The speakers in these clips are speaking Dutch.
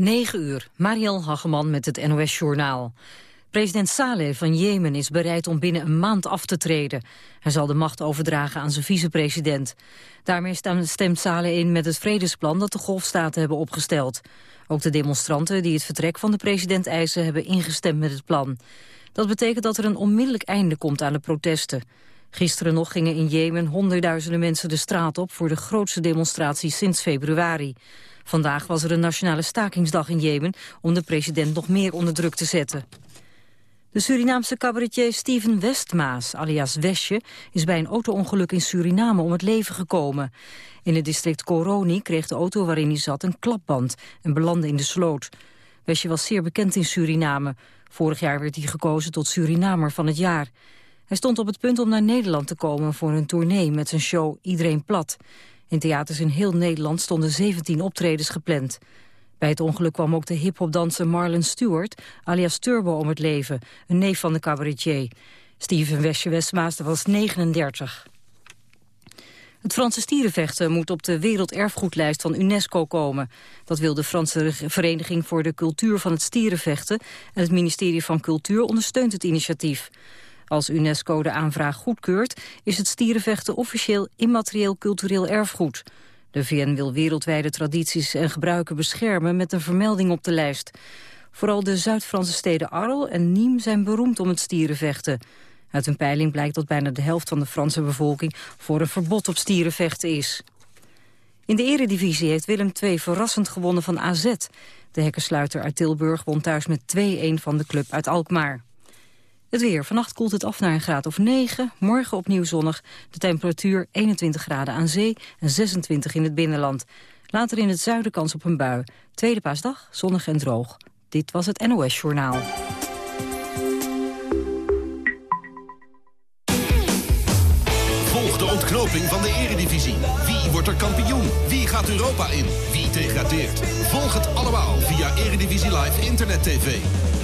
9 uur, Mariel Hageman met het NOS Journaal. President Saleh van Jemen is bereid om binnen een maand af te treden. Hij zal de macht overdragen aan zijn vicepresident. Daarmee stemt Saleh in met het vredesplan dat de golfstaten hebben opgesteld. Ook de demonstranten die het vertrek van de president eisen hebben ingestemd met het plan. Dat betekent dat er een onmiddellijk einde komt aan de protesten. Gisteren nog gingen in Jemen honderdduizenden mensen de straat op... voor de grootste demonstratie sinds februari. Vandaag was er een nationale stakingsdag in Jemen... om de president nog meer onder druk te zetten. De Surinaamse cabaretier Steven Westmaas, alias Wesje... is bij een auto-ongeluk in Suriname om het leven gekomen. In het district Coroni kreeg de auto waarin hij zat een klapband... en belandde in de sloot. Wesje was zeer bekend in Suriname. Vorig jaar werd hij gekozen tot Surinamer van het jaar. Hij stond op het punt om naar Nederland te komen voor een tournee... met zijn show Iedereen Plat. In theaters in heel Nederland stonden 17 optredens gepland. Bij het ongeluk kwam ook de hiphopdanser Marlon Stewart, alias Turbo, om het leven, een neef van de cabaretier. Steven Westje Westmaas was 39. Het Franse stierenvechten moet op de werelderfgoedlijst van UNESCO komen. Dat wil de Franse Vereniging voor de Cultuur van het Stierenvechten... en het ministerie van Cultuur ondersteunt het initiatief. Als UNESCO de aanvraag goedkeurt, is het stierenvechten officieel immaterieel cultureel erfgoed. De VN wil wereldwijde tradities en gebruiken beschermen met een vermelding op de lijst. Vooral de Zuid-Franse steden Arles en Nîmes zijn beroemd om het stierenvechten. Uit een peiling blijkt dat bijna de helft van de Franse bevolking voor een verbod op stierenvechten is. In de eredivisie heeft Willem II verrassend gewonnen van AZ. De hekkensluiter uit Tilburg won thuis met 2-1 van de club uit Alkmaar. Het weer. Vannacht koelt het af naar een graad of 9. Morgen opnieuw zonnig. De temperatuur 21 graden aan zee en 26 in het binnenland. Later in het zuiden kans op een bui. Tweede paasdag, zonnig en droog. Dit was het NOS Journaal. Volg de ontknoping van de eredivisie. Wie wordt er kampioen? Wie gaat Europa in? Wie degradeert? Volg het allemaal via Eredivisie Live Internet TV.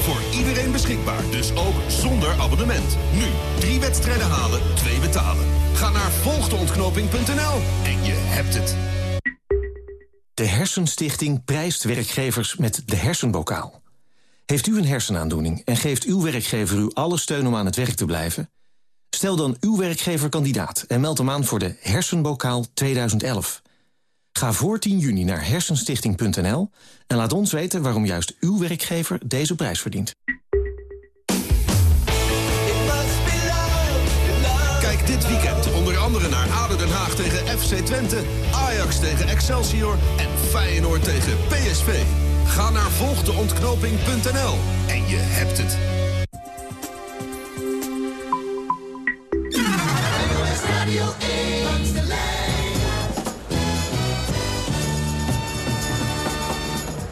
Voor iedereen beschikbaar, dus ook zonder abonnement. Nu, drie wedstrijden halen, twee betalen. Ga naar volgdeontknoping.nl en je hebt het. De Hersenstichting prijst werkgevers met de hersenbokaal. Heeft u een hersenaandoening en geeft uw werkgever u alle steun om aan het werk te blijven? Stel dan uw werkgever kandidaat en meld hem aan voor de Hersenbokaal 2011. Ga voor 10 juni naar hersenstichting.nl en laat ons weten waarom juist uw werkgever deze prijs verdient. Kijk dit weekend onder andere naar ADO Den Haag tegen FC Twente, Ajax tegen Excelsior en Feyenoord tegen PSV. Ga naar volgdeontknoping.nl en je hebt het.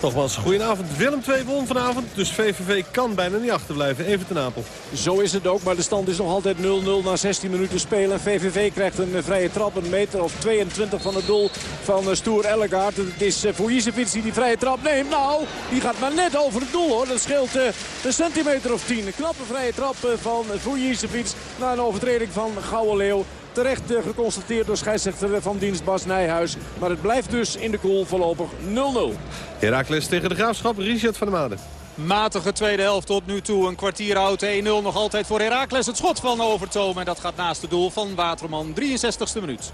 Nogmaals, goedenavond. Willem 2 won vanavond, dus VVV kan bijna niet achterblijven. Even ten Apel. Zo is het ook, maar de stand is nog altijd 0-0 na 16 minuten spelen. VVV krijgt een vrije trap, een meter of 22 van het doel van eh, Stoer Ellegaard. Het is eh, Jisevic die die vrije trap neemt. Nou, die gaat maar net over het doel hoor. Dat scheelt een centimeter of 10. Een knappe vrije trap van Vujicevic na een overtreding van Gouwe Leeuw. Terecht eh, geconstateerd door scheidsrechter van dienst Bas Nijhuis. Maar het blijft dus in de koel voorlopig 0-0. Herakles tegen de Graafschap, Richard van der Maden. Matige tweede helft tot nu toe. Een kwartier oud 1-0 nog altijd voor Herakles. Het schot van Overtoom en dat gaat naast het doel van Waterman. 63ste minuut.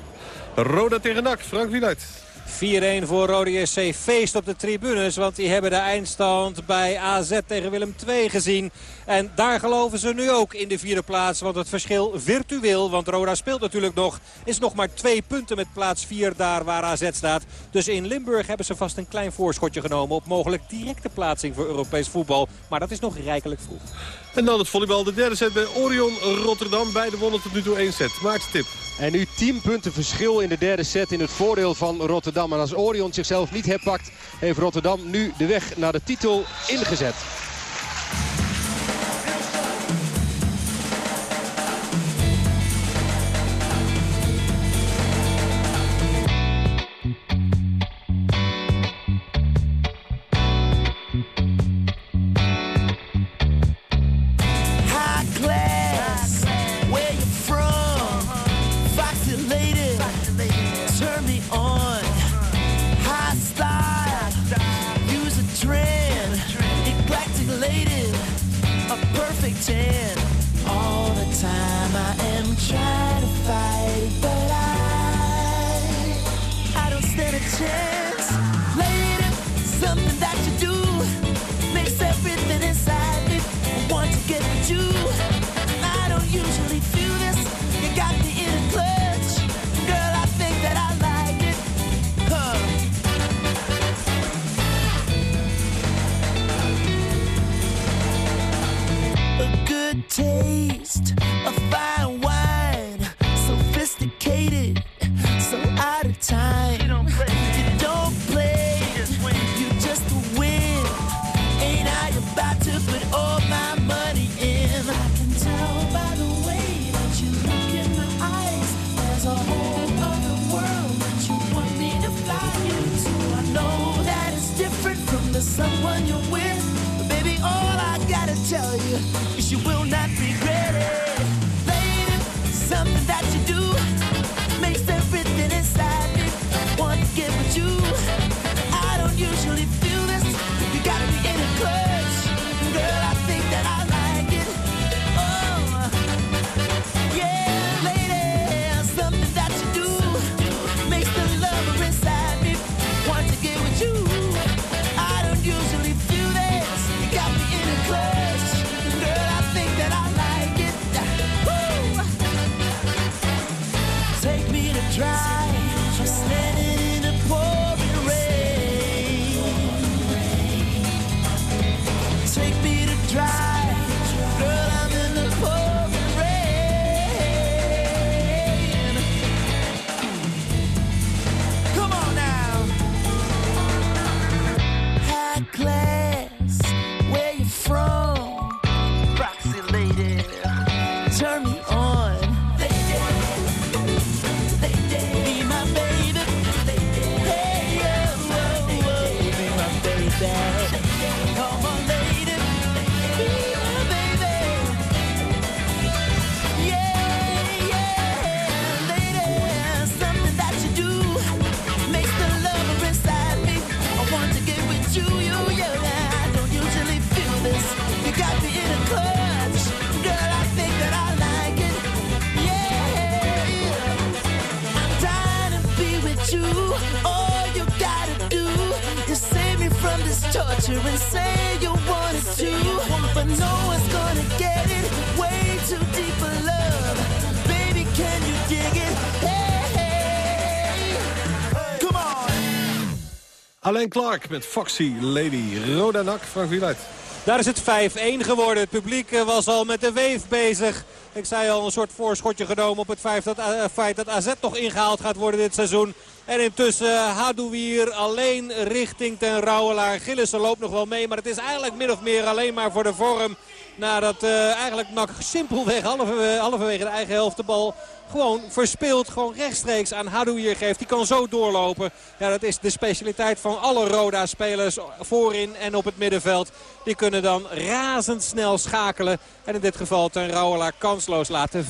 Roda tegen NAC, Frank Wieluid. 4-1 voor Rode SC. Feest op de tribunes, want die hebben de eindstand bij AZ tegen Willem II gezien. En daar geloven ze nu ook in de vierde plaats. Want het verschil virtueel, want Roda speelt natuurlijk nog... is nog maar twee punten met plaats 4 daar waar AZ staat. Dus in Limburg hebben ze vast een klein voorschotje genomen... op mogelijk directe plaatsing voor Europees voetbal. Maar dat is nog rijkelijk vroeg. En dan het volleybal. De derde set bij Orion Rotterdam. Beide wonnen tot nu toe één set. Maakt tip. En nu 10 punten verschil in de derde set in het voordeel van Rotterdam. En als Orion zichzelf niet herpakt, heeft Rotterdam nu de weg naar de titel ingezet. taste of fire. And say you want it too. But no one's gonna get it. Way too deep for love, baby. Can you dig it? Hey, hey. come on. Alain Clark met Foxy Lady. Roda Nak, Frank Wieluid. Daar is het 5-1 geworden. Het publiek eh, was al met de weef bezig. Ik zei al een soort voorschotje genomen op het feit dat, eh, feit dat AZ nog ingehaald gaat worden dit seizoen. En intussen Hadouier alleen richting ten Rauwelaar. Gillissen loopt nog wel mee, maar het is eigenlijk min of meer alleen maar voor de vorm. Nadat uh, eigenlijk NAC simpelweg halve, halverwege de eigen helft de bal gewoon verspeeld. Gewoon rechtstreeks aan Hadouier geeft. Die kan zo doorlopen. Ja, dat is de specialiteit van alle Roda-spelers voorin en op het middenveld. Die kunnen dan razendsnel schakelen. En in dit geval ten Rauwelaar kansloos laten. 5-1.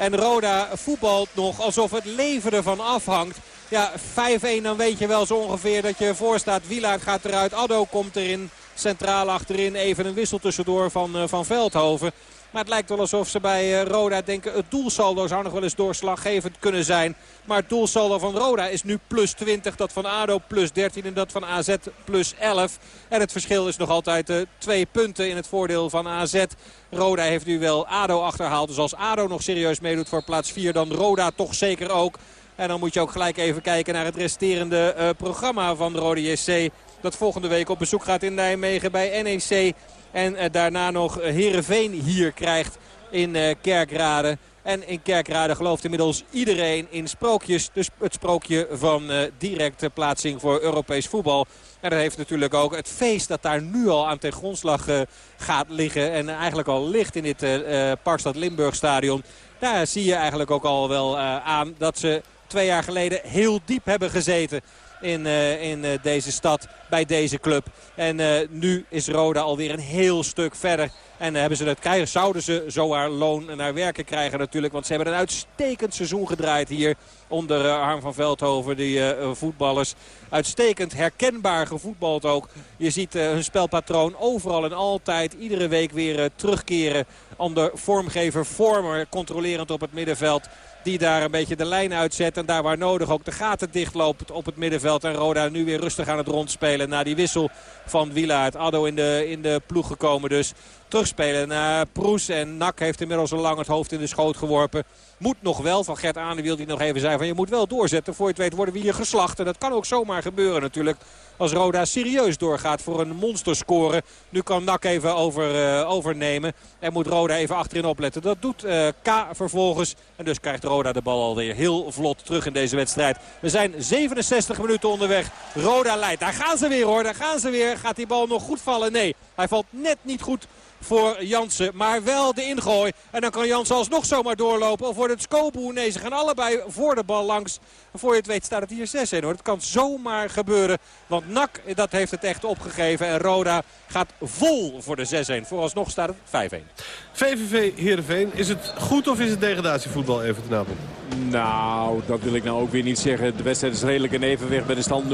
En Roda voetbalt nog alsof het leven ervan afhangt. Ja, 5-1 dan weet je wel zo ongeveer dat je ervoor staat. Wielaert gaat eruit, Addo komt erin. Centraal achterin even een wissel tussendoor van, uh, van Veldhoven. Maar het lijkt wel alsof ze bij uh, Roda denken het doelsaldo zou nog wel eens doorslaggevend kunnen zijn. Maar het doelsaldo van Roda is nu plus 20. Dat van ADO plus 13 en dat van AZ plus 11. En het verschil is nog altijd uh, twee punten in het voordeel van AZ. Roda heeft nu wel ADO achterhaald. Dus als ADO nog serieus meedoet voor plaats 4 dan Roda toch zeker ook. En dan moet je ook gelijk even kijken naar het resterende uh, programma van de Rode JC. Dat volgende week op bezoek gaat in Nijmegen bij NEC. En uh, daarna nog Heerenveen hier krijgt in uh, Kerkrade. En in Kerkrade gelooft inmiddels iedereen in sprookjes. Dus het sprookje van directe plaatsing voor Europees voetbal. En dat heeft natuurlijk ook het feest dat daar nu al aan ten grondslag gaat liggen. En eigenlijk al ligt in dit uh, Parkstad Limburg stadion. Daar zie je eigenlijk ook al wel aan dat ze twee jaar geleden heel diep hebben gezeten in, uh, in uh, deze stad, bij deze club. En uh, nu is Roda alweer een heel stuk verder. En hebben ze het krijgen, zouden ze zo haar loon naar werken krijgen natuurlijk. Want ze hebben een uitstekend seizoen gedraaid hier onder Harm van Veldhoven. Die voetballers uitstekend herkenbaar gevoetbald ook. Je ziet hun spelpatroon overal en altijd iedere week weer terugkeren. Onder vormgever Vormer controlerend op het middenveld die daar een beetje de lijn uitzet. En daar waar nodig ook de gaten dichtloopt op het middenveld. En Roda nu weer rustig aan het rondspelen na die wissel van Wielaert. Addo in de, in de ploeg gekomen dus. Terugspelen naar Proes. En Nak heeft inmiddels al lang het hoofd in de schoot geworpen. Moet nog wel, van Gert Aandewiel die nog even zei van je moet wel doorzetten. Voor je het weet worden we hier geslacht. En dat kan ook zomaar gebeuren natuurlijk. Als Roda serieus doorgaat voor een monsterscore. Nu kan Nak even over, uh, overnemen. En moet Roda even achterin opletten. Dat doet uh, K vervolgens. En dus krijgt Roda de bal alweer heel vlot terug in deze wedstrijd. We zijn 67 minuten onderweg. Roda leidt. Daar gaan ze weer hoor. Daar gaan ze weer. Gaat die bal nog goed vallen? Nee, hij valt net niet goed voor Jansen. Maar wel de ingooi. En dan kan Jansen alsnog zomaar doorlopen. Of wordt het Skobu? Nee, ze gaan allebei voor de bal langs. En voor je het weet staat het hier 6 in hoor. Het kan zomaar gebeuren. Want NAC, dat heeft het echt opgegeven. En Roda gaat vol voor de 6-1. Vooralsnog staat het 5-1. VVV Heerenveen. Is het goed of is het degradatievoetbal even te? Nou, dat wil ik nou ook weer niet zeggen. De wedstrijd is redelijk in evenwicht bij de stand 0-0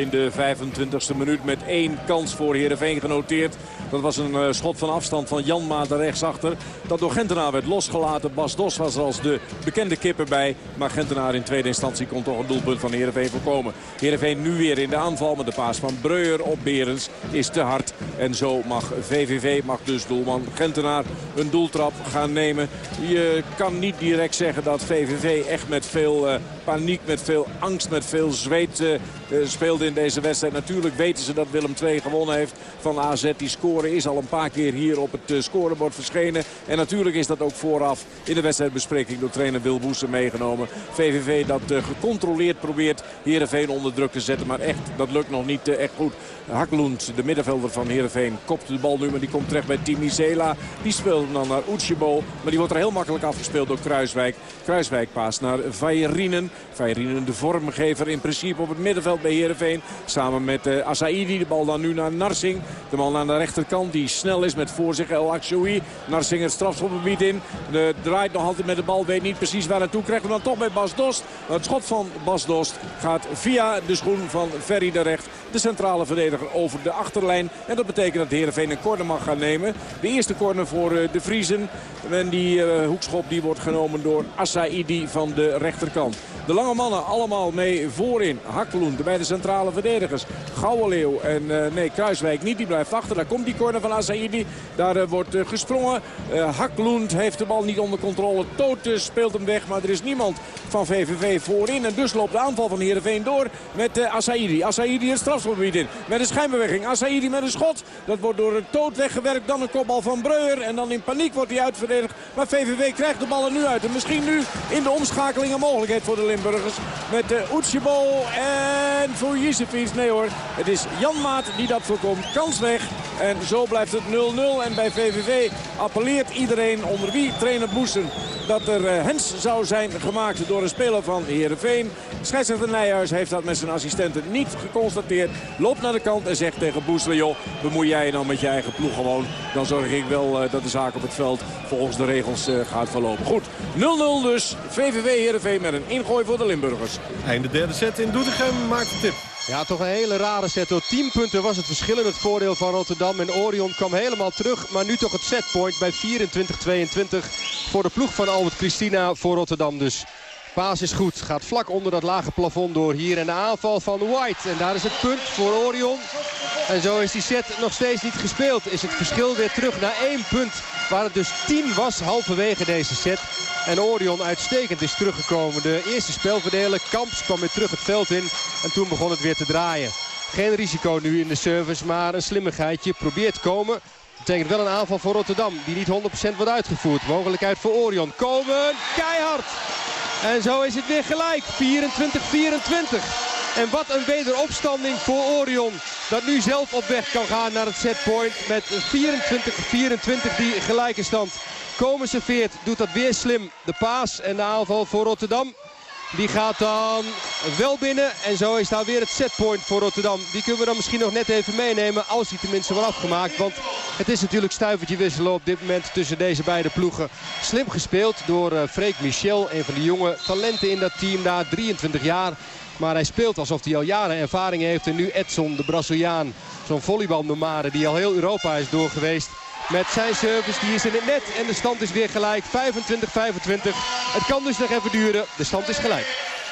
in de 25e minuut. Met één kans voor Heerenveen genoteerd. Dat was een uh, schot van afstand van Jan Maat rechtsachter. Dat door Gentenaar werd losgelaten. Bas Dos was er als de bekende kipper bij. Maar Gentenaar in tweede instantie kon toch een doelpunt van Heerenveen voorkomen. Heerenveen nu weer in de aanval met de paas van Breuer op Berens is te hard. En zo mag VVV, mag dus doelman Gentenaar een doeltrap gaan nemen. Je kan niet direct zeggen dat VVV echt met veel uh, paniek, met veel angst, met veel zweet uh, speelde in deze wedstrijd. Natuurlijk weten ze dat Willem II gewonnen heeft van AZ. Die score is al een paar keer hier op het uh, scorebord verschenen. En natuurlijk is dat ook vooraf in de wedstrijdbespreking door trainer Wil Boessen meegenomen. VVV dat gecontroleerd probeert Heerenveen onder druk te zetten. Maar echt, dat lukt nog niet echt goed. Haklund, de middenvelder van Heerenveen, kopt de bal nu. Maar die komt terecht bij Timi Zela. Die speelt dan naar Uchibo. Maar die wordt er heel makkelijk afgespeeld door Kruiswijk. Kruiswijk paast naar Vajerinen. Vajerinen de vormgever in principe op het middenveld bij Heerenveen. Samen met uh, Asaidi. De bal dan nu naar Narsing. De bal aan de rechterkant die snel is met voor zich El Akshoui. Narsing het strafschopgebied in. De, draait nog altijd met de bal. Weet niet precies waar naartoe. Krijgt hem dan toch bij Bas Dost. Het schot van Bas Dost gaat via de schoen van Ferry de Recht. De centrale verdediger over de achterlijn. En dat betekent dat Heerenveen een corner mag gaan nemen. De eerste corner voor uh, de Vriezen. En die uh, hoekschop die wordt genomen door Asaidi van de rechterkant. De lange mannen allemaal mee voorin. Hakloen, de beide centrale verdedigers. Gouwenleeuw en uh, nee, Kruiswijk niet. Die blijft achter. Daar komt die corner van Asaidi. Daar wordt gesprongen. Hakloend heeft de bal niet onder controle. Tote speelt hem weg. Maar er is niemand van VVV voorin. En dus loopt de aanval van Heerenveen door met uh, Asaidi. Asaidi het strafschopgebied in. Met een schijnbeweging. Asaidi met een schot. Dat wordt door een Toot weggewerkt. Dan een kopbal van Breuer. En dan in paniek wordt hij uitverdedigd. Maar VVV krijgt de bal er nu uit. En misschien nu in de omschakeling een mogelijkheid voor de Limburgers. Met de Utsjebol en voor Jisefiets. Nee hoor, het is Jan Maat die dat voorkomt. Kans weg. En zo blijft het 0-0. En bij VVV appelleert iedereen onder wie trainer Boesen dat er uh, hens zou zijn gemaakt door een speler van Heerenveen. Scheidsrechter Nijhuis heeft dat met zijn assistenten niet geconstateerd. Loopt naar de kant en zegt tegen Boesler, joh, bemoei jij dan met je eigen ploeg gewoon. Dan zorg ik wel uh, dat de zaak op het veld volgens de regels uh, gaat verlopen. Goed, 0-0 dus. VVV Heerenveen met een ingooi voor de Limburgers. Einde derde set in Doetinchem maakt de tip. Ja, toch een hele rare set. Door 10 punten was het verschil in het voordeel van Rotterdam. En Orion kwam helemaal terug. Maar nu toch het setpoint bij 24-22 voor de ploeg van Albert Christina voor Rotterdam dus. Paas is goed. Gaat vlak onder dat lage plafond door hier. En de aanval van White. En daar is het punt voor Orion. En zo is die set nog steeds niet gespeeld. Is het verschil weer terug naar één punt. Waar het dus 10 was halverwege deze set. En Orion uitstekend is teruggekomen. De eerste spelverdeler, Kamps, kwam weer terug het veld in. En toen begon het weer te draaien. Geen risico nu in de service, maar een slimmigheidje. Probeert komen. Dat betekent wel een aanval voor Rotterdam. Die niet 100% wordt uitgevoerd. Mogelijkheid voor Orion. Komen. Keihard. En zo is het weer gelijk. 24-24. En wat een wederopstanding voor Orion. Dat nu zelf op weg kan gaan naar het setpoint. Met 24-24 die gelijke stand. Komen serveert. Doet dat weer slim. De paas en de aanval voor Rotterdam. Die gaat dan wel binnen. En zo is daar weer het setpoint voor Rotterdam. Die kunnen we dan misschien nog net even meenemen. Als hij tenminste wordt afgemaakt. Want het is natuurlijk stuivertje wisselen op dit moment tussen deze beide ploegen. Slim gespeeld door uh, Freek Michel. Een van de jonge talenten in dat team. Na 23 jaar. Maar hij speelt alsof hij al jaren ervaring heeft. En nu Edson, de Braziliaan. Zo'n volleybalnomade die al heel Europa is doorgeweest. Met zijn service, die is in het net. En de stand is weer gelijk. 25-25. Het kan dus nog even duren. De stand is gelijk.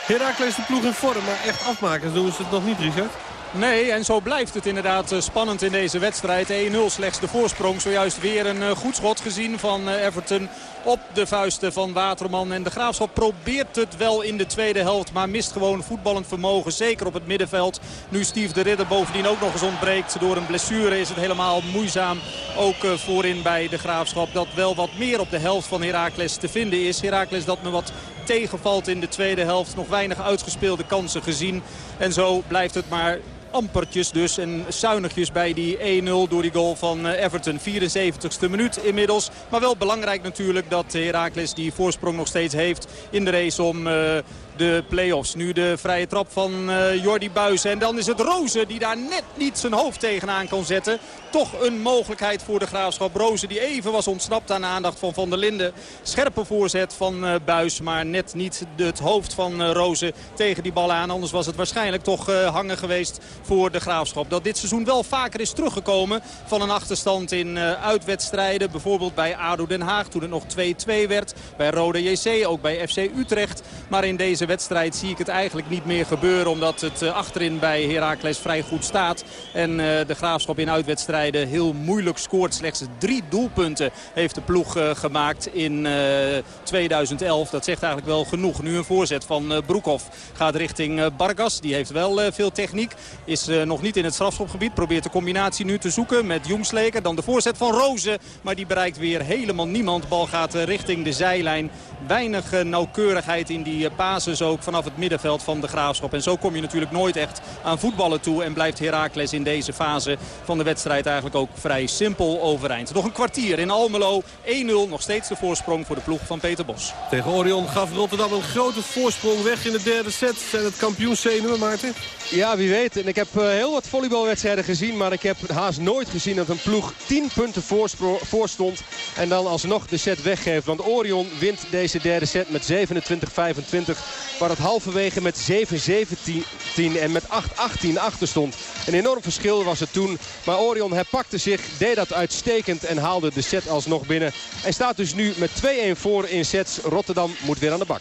Herakles de ploeg in vorm, maar echt afmaken doen ze het nog niet, Richard. Nee, en zo blijft het inderdaad eh, spannend in deze wedstrijd. 1-0 slechts de voorsprong. Zojuist weer een eh, goed schot gezien van eh, Everton op de vuisten van Waterman. En de Graafschap probeert het wel in de tweede helft. Maar mist gewoon voetballend vermogen. Zeker op het middenveld. Nu Steve de Ridder bovendien ook nog eens ontbreekt. Door een blessure is het helemaal moeizaam. Ook voorin bij de Graafschap. Dat wel wat meer op de helft van Heracles te vinden is. Heracles dat me wat tegenvalt in de tweede helft. Nog weinig uitgespeelde kansen gezien. En zo blijft het maar ampertjes dus en zuinigjes bij die 1-0 door die goal van eh, Everton. 74ste minuut inmiddels. Maar wel belangrijk natuurlijk dat Heracles die voorsprong nog steeds heeft in de race om... De play-offs. Nu de vrije trap van uh, Jordi Buis. En dan is het Rozen die daar net niet zijn hoofd tegenaan kan zetten. Toch een mogelijkheid voor de Graafschap. Rozen die even was ontsnapt aan de aandacht van Van der Linden. Scherpe voorzet van uh, Buis. Maar net niet het hoofd van uh, Rozen tegen die bal aan. Anders was het waarschijnlijk toch hangen geweest voor de Graafschap. Dat dit seizoen wel vaker is teruggekomen van een achterstand in uitwedstrijden. Bijvoorbeeld bij ADO Den Haag toen het nog 2-2 werd. Bij Rode JC, ook bij FC Utrecht. Maar in deze wedstrijd zie ik het eigenlijk niet meer gebeuren. Omdat het eh, achterin bij Heracles vrij goed staat. En eh, de Graafschap in uitwedstrijden heel moeilijk scoort. Slechts drie doelpunten heeft de ploeg eh, gemaakt in 2011. Dat zegt eigenlijk wel genoeg. Nu een voorzet van Broekhoff gaat richting Bargas. Die heeft wel veel techniek. Is nog niet in het strafschopgebied. Probeert de combinatie nu te zoeken met Jongsleker. Dan de voorzet van Rozen. Maar die bereikt weer helemaal niemand. Bal gaat richting de zijlijn. Weinig nauwkeurigheid in die pases ook vanaf het middenveld van de Graafschap. En zo kom je natuurlijk nooit echt aan voetballen toe. En blijft Heracles in deze fase van de wedstrijd eigenlijk ook vrij simpel overeind. Nog een kwartier in Almelo. 1-0 nog steeds de voorsprong voor de ploeg van Peter Bos. Tegen Orion gaf Rotterdam een grote voorsprong weg in de derde set. Zijn het kampioenszenuwen, Maarten? Ja, wie weet. En ik heb uh, heel wat volleybalwedstrijden gezien. Maar ik heb haast nooit gezien dat een ploeg 10 punten voor stond. En dan alsnog de set weggeeft. Want Orion wint deze derde set met 27-25. Waar het halverwege met 7-17 en met 8-18 achter stond. Een enorm verschil was het toen. Maar Orion herpakte zich, deed dat uitstekend en haalde de set alsnog binnen. En staat dus nu met 2-1 voor in sets. Rotterdam moet weer aan de bak.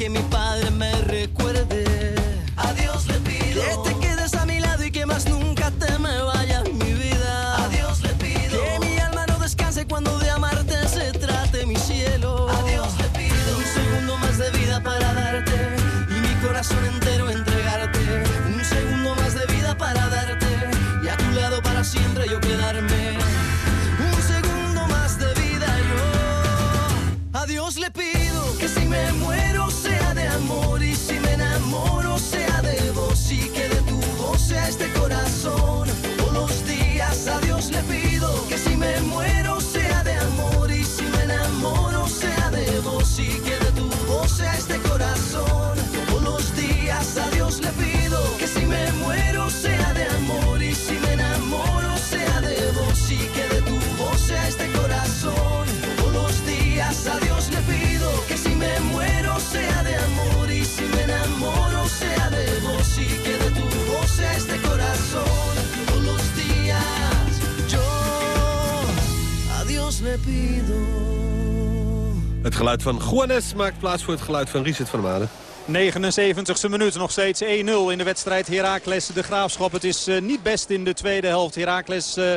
que me faz Het geluid van Juanes maakt plaats voor het geluid van Richard van Maden. 79e minuut, nog steeds 1-0 in de wedstrijd Heracles de Graafschap. Het is eh, niet best in de tweede helft. Heracles eh,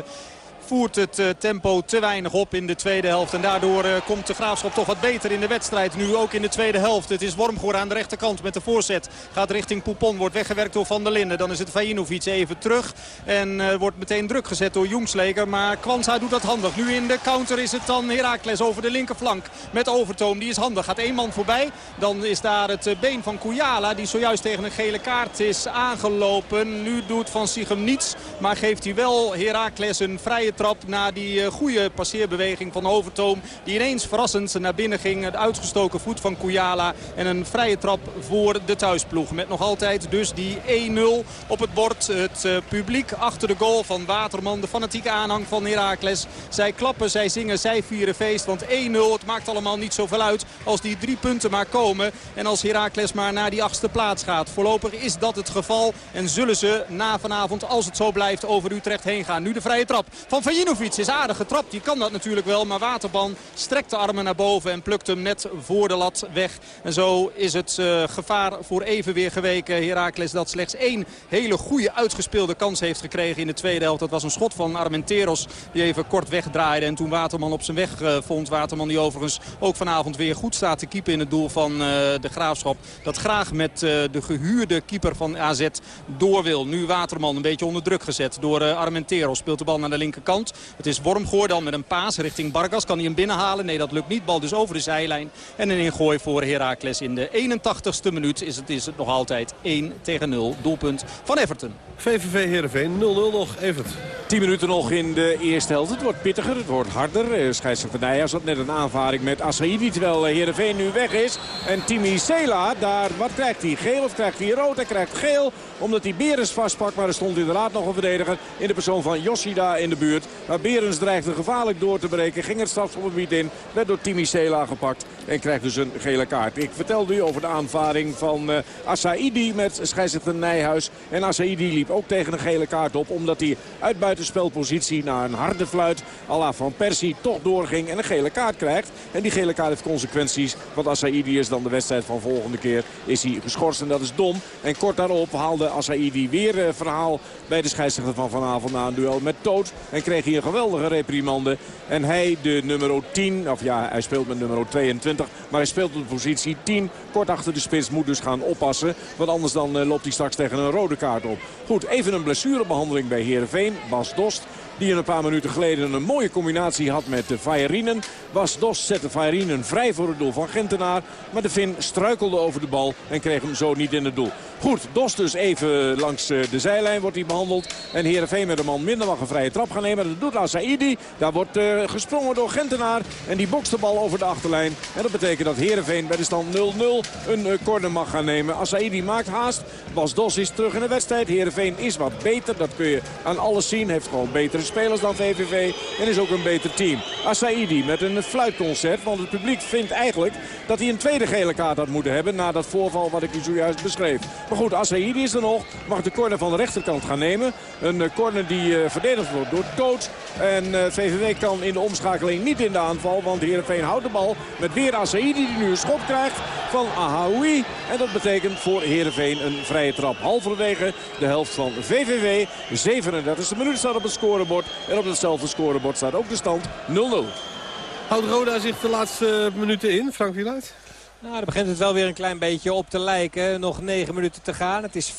voert het eh, tempo te weinig op in de tweede helft. En daardoor eh, komt de Graafschap toch wat beter in de wedstrijd. Nu ook in de tweede helft. Het is Wormgoor aan de rechterkant met de voorzet. Gaat richting Poupon, wordt weggewerkt door Van der Linden. Dan is het Vajinovic even terug. En eh, wordt meteen druk gezet door Jongsleker. Maar Kwanza doet dat handig. Nu in de counter is het dan Heracles over de linkerflank. Met Overtoom, die is handig. Gaat één man voorbij. Dan is daar het been van Kouyala. Die zojuist tegen een gele kaart is aangelopen. Nu doet Van Siegem niets. Maar geeft hij wel Heracles een vrije trap na die eh, goede passeerbeweging van Overtoom. Die ineens verrassend naar binnen ging. Het uitgestoken voet van Kouyala. En een vrije trap voor de thuisploeg. Met nog altijd dus die 1-0 op het bord. Het eh, publiek achter de goal van Waterman. De fanatieke aanhang van Heracles. Zij klappen, zij zingen, zij vieren feest. Want 1-0, het maakt allemaal niet zoveel uit als die drie punten maar komen. En als Heracles maar naar die achtste plaats gaat. Voorlopig is dat het geval. En zullen ze na vanavond, als het zo blijft, over Utrecht heen gaan. Nu de vrije trap van Vajinovic is aardig getrapt. Die kan dat natuurlijk wel. Maar Waterban strekt de armen naar boven en plukt hem net voor de lat weg. En zo is het uh, gevaar voor even weer geweken. Heracles dat slechts één hele goede uitgespeelde kans heeft gekregen in de tweede helft. Dat was een schot van Armenteros die even kort wegdraaide. En toen Waterman op zijn weg uh, vond. Waterman die overigens ook vanavond weer goed staat te keepen in het doel van uh, de Graafschap. Dat graag met de gehuurde keeper van AZ door wil. Nu Waterman een beetje onder druk gezet door Armenteros. Speelt de bal naar de linkerkant. Het is Wormgoor dan met een paas richting Bargas. Kan hij hem binnenhalen? Nee, dat lukt niet. Bal dus over de zijlijn. En een ingooi voor Heracles in de 81ste minuut is het, is het nog altijd 1 tegen 0. Doelpunt van Everton. VVV Heerenveen 0-0 nog. Evert. 10 minuten nog in de eerste helft. Het wordt pittiger, het wordt harder. Scheidsrechter Nijers had net een aanvaring met Asaidi. Terwijl Heerenveen nu weg is. En Timi Sela, daar, wat krijgt hij? Geel of krijgt hij rood? Hij krijgt geel omdat hij Berens vastpakt. Maar er stond inderdaad nog een verdediger in de persoon van Yoshida in de buurt. Maar Berens dreigde gevaarlijk door te breken. Ging het strafschopgebied in. Werd door Timi Sela gepakt. En krijgt dus een gele kaart. Ik vertelde u over de aanvaring van uh, Asaidi met scheidsrechter Nijhuis. En Asaidi liep ook tegen een gele kaart op. Omdat hij uit buitenspelpositie naar een harde fluit. Alla van Persie toch doorging en een gele kaart krijgt. En die gele kaart heeft consequenties. Want Asaidi is dan de wedstrijd van volgende keer is hij geschorst. En dat is dom. En kort daarop haalde Asaidi weer uh, verhaal bij de scheidsrechter van vanavond na een duel met Toot. En hij een geweldige reprimande. En hij, de nummer 10, of ja, hij speelt met nummer 22. Maar hij speelt op de positie 10. Kort achter de spits moet dus gaan oppassen. Want anders dan uh, loopt hij straks tegen een rode kaart op. Goed, even een blessurebehandeling bij Heerenveen. Bas Dost. Die een paar minuten geleden een mooie combinatie had met de Vajerinen. Bas Dost zette Vajerinen vrij voor het doel van Gentenaar. Maar de Vin struikelde over de bal en kreeg hem zo niet in het doel. Goed, Dost dus even langs de zijlijn wordt hij behandeld. En Heerenveen met een man minder mag een vrije trap gaan nemen. Dat doet Asaidi. Daar wordt uh, gesprongen door Gentenaar. En die bokst de bal over de achterlijn. En dat betekent dat Heerenveen bij de stand 0-0 een uh, corner mag gaan nemen. Asaidi maakt haast. Bas Dos is terug in de wedstrijd. Heerenveen is wat beter. Dat kun je aan alles zien. Heeft gewoon betere spelers dan VVV. En is ook een beter team. Asaidi met een fluitconcert. Want het publiek vindt eigenlijk dat hij een tweede gele kaart had moeten hebben. Na dat voorval wat ik u zojuist beschreef. Maar goed, Asaidi is er nog. Mag de corner van de rechterkant gaan nemen. Een uh, corner die uh, verdedigd wordt door Toot. En VVV kan in de omschakeling niet in de aanval. Want Heerenveen houdt de bal met weer Asaidi die nu een schop krijgt van Ahaoui. En dat betekent voor Heerenveen een vrije trap. Halverwege de helft van VVV. 37e minuut staat op het scorebord. En op hetzelfde scorebord staat ook de stand 0-0. Houdt Roda zich de laatste minuten in, Frank Wieluid? Nou, daar begint het wel weer een klein beetje op te lijken. Nog negen minuten te gaan. Het is 5-1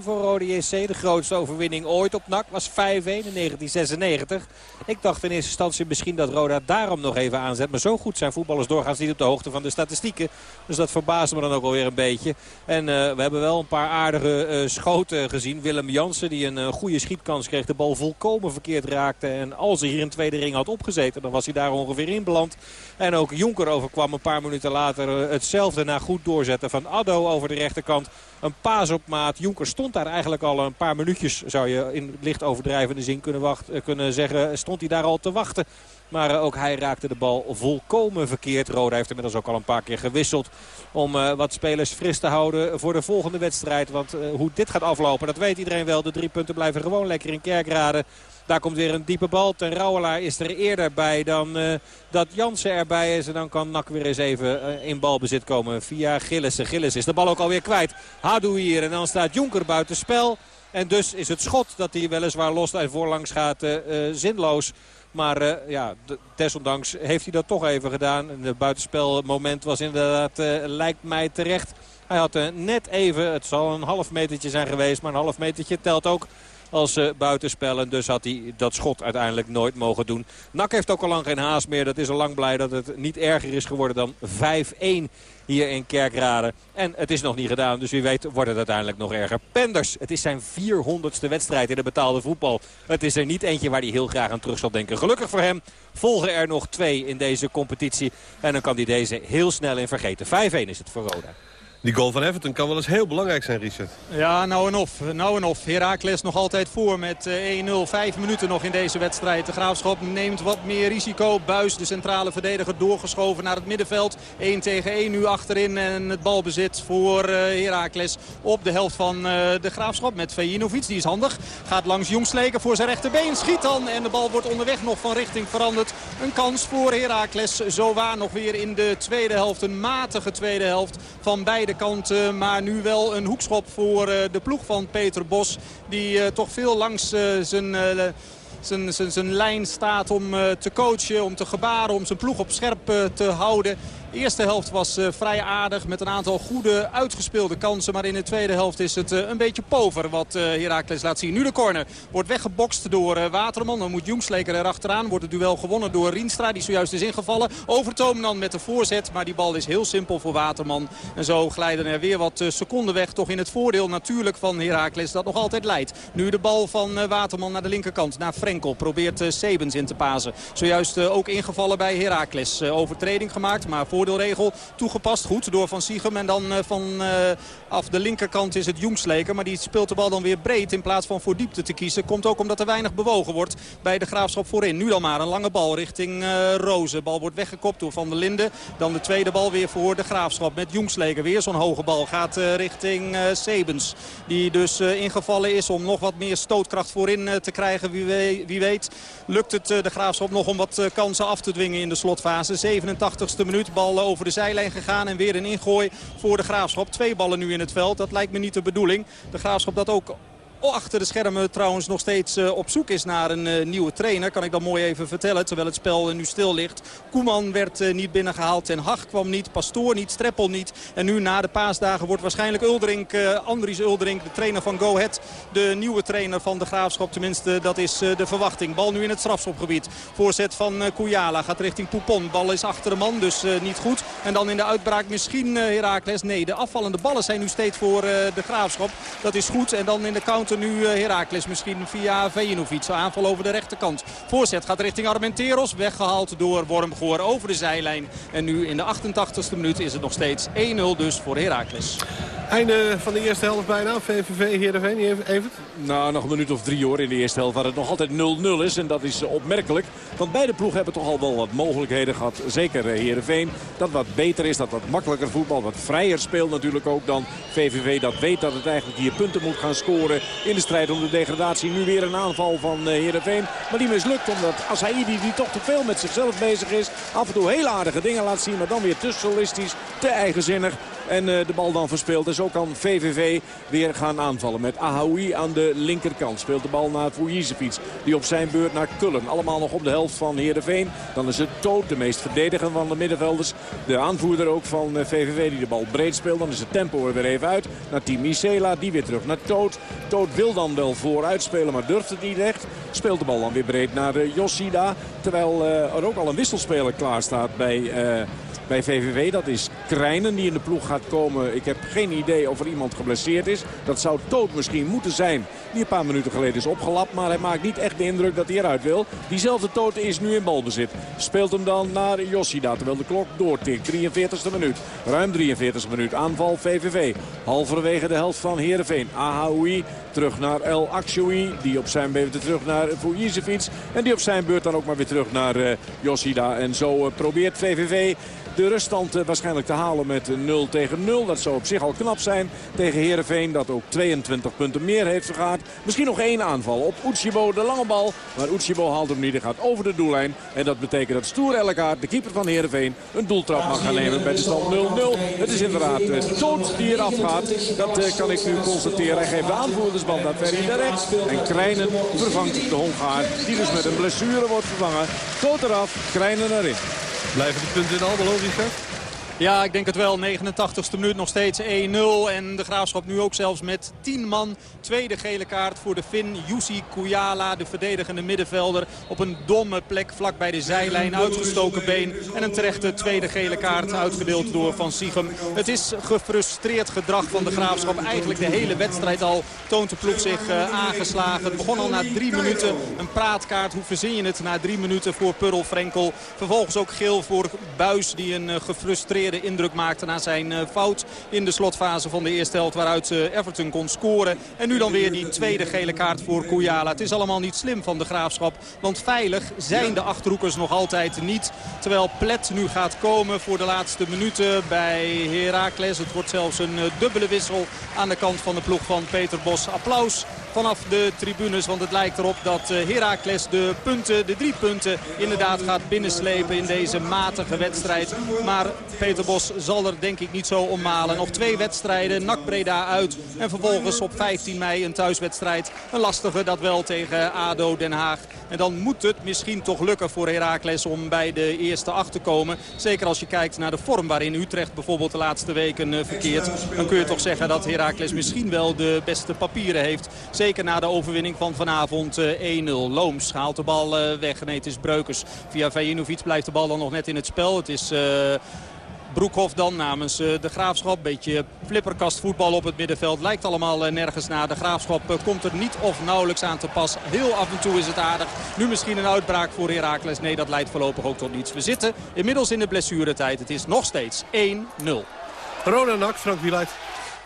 voor Rode JC. De grootste overwinning ooit op NAC was 5-1 in 1996. Ik dacht in eerste instantie misschien dat Roda daarom nog even aanzet. Maar zo goed zijn voetballers doorgaans niet op de hoogte van de statistieken. Dus dat verbaasde me dan ook alweer een beetje. En uh, we hebben wel een paar aardige uh, schoten gezien. Willem Jansen die een uh, goede schietkans kreeg. De bal volkomen verkeerd raakte. En als hij hier een tweede ring had opgezeten dan was hij daar ongeveer in beland. En ook Jonker overkwam een paar minuten later hetzelfde na goed doorzetten van Addo over de rechterkant. Een paas op maat. Jonker stond daar eigenlijk al een paar minuutjes, zou je in licht overdrijvende zin kunnen, wachten, kunnen zeggen, stond hij daar al te wachten. Maar uh, ook hij raakte de bal volkomen verkeerd. Roda heeft inmiddels ook al een paar keer gewisseld. Om uh, wat spelers fris te houden voor de volgende wedstrijd. Want hoe dit gaat aflopen, dat weet iedereen wel. De drie punten blijven gewoon lekker in Kerkrade. Daar komt weer een diepe bal. Ten Rauwelaar is er eerder bij dan uh, dat Jansen erbij is. En dan kan Nak weer eens even uh, in balbezit komen via Gillissen. Gillissen is de bal ook alweer kwijt. Hadou hier en dan staat Jonker buiten spel. En dus is het schot dat hij weliswaar los en voorlangs gaat uh, zinloos. Maar ja, desondanks heeft hij dat toch even gedaan. Het buitenspelmoment was inderdaad, lijkt mij terecht. Hij had net even, het zal een half metertje zijn geweest, maar een half metertje telt ook als uh, buitenspel. En dus had hij dat schot uiteindelijk nooit mogen doen. Nak heeft ook al lang geen haast meer. Dat is al lang blij dat het niet erger is geworden dan 5-1 hier in Kerkrade. En het is nog niet gedaan, dus wie weet wordt het uiteindelijk nog erger. Penders, het is zijn 400ste wedstrijd in de betaalde voetbal. Het is er niet eentje waar hij heel graag aan terug zal denken. Gelukkig voor hem volgen er nog twee in deze competitie. En dan kan hij deze heel snel in vergeten. 5-1 is het voor Roda. Die goal van Everton kan wel eens heel belangrijk zijn, Richard. Ja, nou en of. Nou of. Herakles nog altijd voor met 1-0. Vijf minuten nog in deze wedstrijd. De Graafschap neemt wat meer risico. Buis, de centrale verdediger, doorgeschoven naar het middenveld. 1 tegen 1 nu achterin. En het balbezit voor Herakles op de helft van de Graafschap. Met Vejinovic, die is handig. Gaat langs Jongsleken voor zijn rechterbeen. Schiet dan. En de bal wordt onderweg nog van richting veranderd. Een kans voor Herakles. Zo waar nog weer in de tweede helft. Een matige tweede helft van beide Maar nu wel een hoekschop voor de ploeg van Peter Bos. Die toch veel langs zijn... Zijn, zijn, zijn lijn staat om te coachen, om te gebaren, om zijn ploeg op scherp te houden. De eerste helft was uh, vrij aardig met een aantal goede uitgespeelde kansen. Maar in de tweede helft is het een beetje pover wat Heracles laat zien. Nu de corner wordt weggebokst door Waterman. Dan moet Jongsleker erachteraan. Wordt het duel gewonnen door Rienstra die zojuist is ingevallen. Overtoom dan met de voorzet. Maar die bal is heel simpel voor Waterman. En zo glijden er weer wat seconden weg. Toch in het voordeel natuurlijk van Heracles dat nog altijd leidt. Nu de bal van Waterman naar de linkerkant. Naar Frenk. Probeert Sebens in te pasen. Zojuist ook ingevallen bij Heracles. Overtreding gemaakt, maar voordeelregel toegepast. Goed door Van Siegem. En dan van af de linkerkant is het Jongsleker. Maar die speelt de bal dan weer breed in plaats van voor diepte te kiezen. Komt ook omdat er weinig bewogen wordt bij de Graafschap voorin. Nu dan maar een lange bal richting Rozen. Bal wordt weggekopt door Van der Linden. Dan de tweede bal weer voor de Graafschap met Jongsleker. Weer zo'n hoge bal gaat richting Sebens. Die dus ingevallen is om nog wat meer stootkracht voorin te krijgen. Wie weet lukt het de Graafschap nog om wat kansen af te dwingen in de slotfase. 87ste minuut, bal over de zijlijn gegaan en weer een ingooi voor de Graafschap. Twee ballen nu in het veld, dat lijkt me niet de bedoeling. De Graafschap dat ook achter de schermen trouwens nog steeds uh, op zoek is naar een uh, nieuwe trainer. Kan ik dan mooi even vertellen, terwijl het spel uh, nu stil ligt. Koeman werd niet binnengehaald, Ten Hag kwam niet, Pastoor niet, Streppel niet. En nu na de paasdagen wordt waarschijnlijk Uldering, Andries Uldering, de trainer van Go Ahead, de nieuwe trainer van de Graafschap. Tenminste, dat is de verwachting. Bal nu in het strafschopgebied. Voorzet van Kouyala gaat richting Poupon. Bal is achter de man, dus niet goed. En dan in de uitbraak misschien Herakles. Nee, de afvallende ballen zijn nu steeds voor de Graafschap. Dat is goed. En dan in de counter nu Herakles misschien via Vejinovic. Aanval over de rechterkant. Voorzet gaat richting Armenteros. Weggehaald door Wormgoor over de zijlijn. En nu in de 88ste minuut is het nog steeds 1-0 dus voor Herakles. Einde van de eerste helft bijna. VVV Heerenveen, even. Nou, nog een minuut of drie hoor in de eerste helft waar het nog altijd 0-0 is. En dat is opmerkelijk. Want beide ploegen hebben toch al wel wat mogelijkheden gehad. Zeker Heerenveen. Dat wat beter is, dat wat makkelijker voetbal. Wat vrijer speelt natuurlijk ook dan VVV. Dat weet dat het eigenlijk hier punten moet gaan scoren in de strijd om de degradatie. Nu weer een aanval van Heerenveen. Maar die mislukt omdat Asaidi, die toch te veel met zichzelf bezig is. Af en toe heel aardige dingen laat zien. Maar dan weer te solistisch, te eigenzinnig. En de bal dan verspeelt. En zo kan VVV weer gaan aanvallen. Met Ahaoui aan de linkerkant. Speelt de bal naar Vujicevic. Die op zijn beurt naar Kullen. Allemaal nog op de helft van Heerenveen. Dan is het Toot, de meest verdedigende van de middenvelders. De aanvoerder ook van VVV die de bal breed speelt. Dan is het tempo er weer even uit. Naar Team Isela, die weer terug naar Toot. Toot wil dan wel vooruit spelen, maar durft het niet echt. Speelt de bal dan weer breed naar Yoshida. Terwijl er ook al een wisselspeler klaar staat bij bij VVV. Dat is Krijnen die in de ploeg gaat komen. Ik heb geen idee of er iemand geblesseerd is. Dat zou Toot misschien moeten zijn. Die een paar minuten geleden is opgelapt. Maar hij maakt niet echt de indruk dat hij eruit wil. Diezelfde Toot is nu in balbezit. Speelt hem dan naar Yoshida. Terwijl de klok doortikt. 43e minuut. Ruim 43e minuut. Aanval VVV. Halverwege de helft van Heerenveen. Ahaoui terug naar El Akshoui. Die op zijn beurt terug naar Vujicevic. En die op zijn beurt dan ook maar weer terug naar uh. En zo uh, probeert VVV de ruststand eh, waarschijnlijk te halen met 0 tegen 0. Dat zou op zich al knap zijn tegen Heerenveen. Dat ook 22 punten meer heeft vergaard. Misschien nog één aanval op Uchibo, de lange bal. Maar Uchibo haalt hem niet. Hij gaat over de doellijn. En dat betekent dat Stoer Ellekaart, de keeper van Heerenveen, een doeltrap mag gaan nemen bij de stand 0-0. Het is inderdaad uh, Toot die eraf gaat. Dat kan ik nu constateren. Hij geeft de aanvoerdersbal naar Ferry de. En Krijnen vervangt de Hongaar. Die dus met een blessure wordt vervangen. Toot eraf, Krijnen erin. Blijven de punten in Almelo, Richard? Ja, ik denk het wel. 89ste minuut nog steeds 1-0. En de Graafschap nu ook zelfs met 10 man. Tweede gele kaart voor de Fin. Jussi Kujala, de verdedigende middenvelder. Op een domme plek vlak bij de zijlijn. Uitgestoken been. En een terechte tweede gele kaart uitgedeeld door Van Siegem. Het is gefrustreerd gedrag van de Graafschap. Eigenlijk de hele wedstrijd al toont de ploeg zich uh, aangeslagen. Het begon al na drie minuten. Een praatkaart. Hoe verzin je het na drie minuten voor Purl Frenkel. Vervolgens ook geel voor Buis die een uh, gefrustreerd de indruk maakte na zijn eh, fout in de slotfase van de eerste helft. Waaruit eh, Everton kon scoren. En nu dan weer die tweede gele kaart voor Kouyala. Het is allemaal niet slim van de Graafschap. Want veilig zijn de Achterhoekers nog altijd niet. Terwijl Plet nu gaat komen voor de laatste minuten bij Heracles. Het wordt zelfs een eh, dubbele wissel aan de kant van de ploeg van Peter Bos. Applaus vanaf de tribunes. Want het lijkt erop dat Heracles de punten, de drie punten, inderdaad gaat binnenslepen in deze matige wedstrijd. Maar Peter Bos zal er denk ik niet zo ommalen. Nog twee wedstrijden, NAC Breda uit. En vervolgens op 15 mei een thuiswedstrijd. Een lastige, dat wel tegen ADO Den Haag. En dan moet het misschien toch lukken voor Heracles om bij de eerste acht te komen. Zeker als je kijkt naar de vorm waarin Utrecht bijvoorbeeld de laatste weken eh, verkeert. Dan kun je toch zeggen dat Heracles misschien wel de beste papieren heeft. Zeker na de overwinning van vanavond 1-0. Eh, Looms haalt de bal eh, weg. Nee, het is Breukers. Via Vajinovic blijft de bal dan nog net in het spel. Het is... Broekhoff dan namens eh, de Graafschap. Beetje flipperkastvoetbal op het middenveld. Lijkt allemaal eh, nergens naar. De Graafschap eh, komt er niet of nauwelijks aan te pas. Heel af en toe is het aardig. Nu misschien een uitbraak voor Heracles. Nee, dat leidt voorlopig ook tot niets. We zitten inmiddels in de blessuretijd. Het is nog steeds 1-0. Rona Nak, Frank Wieluid.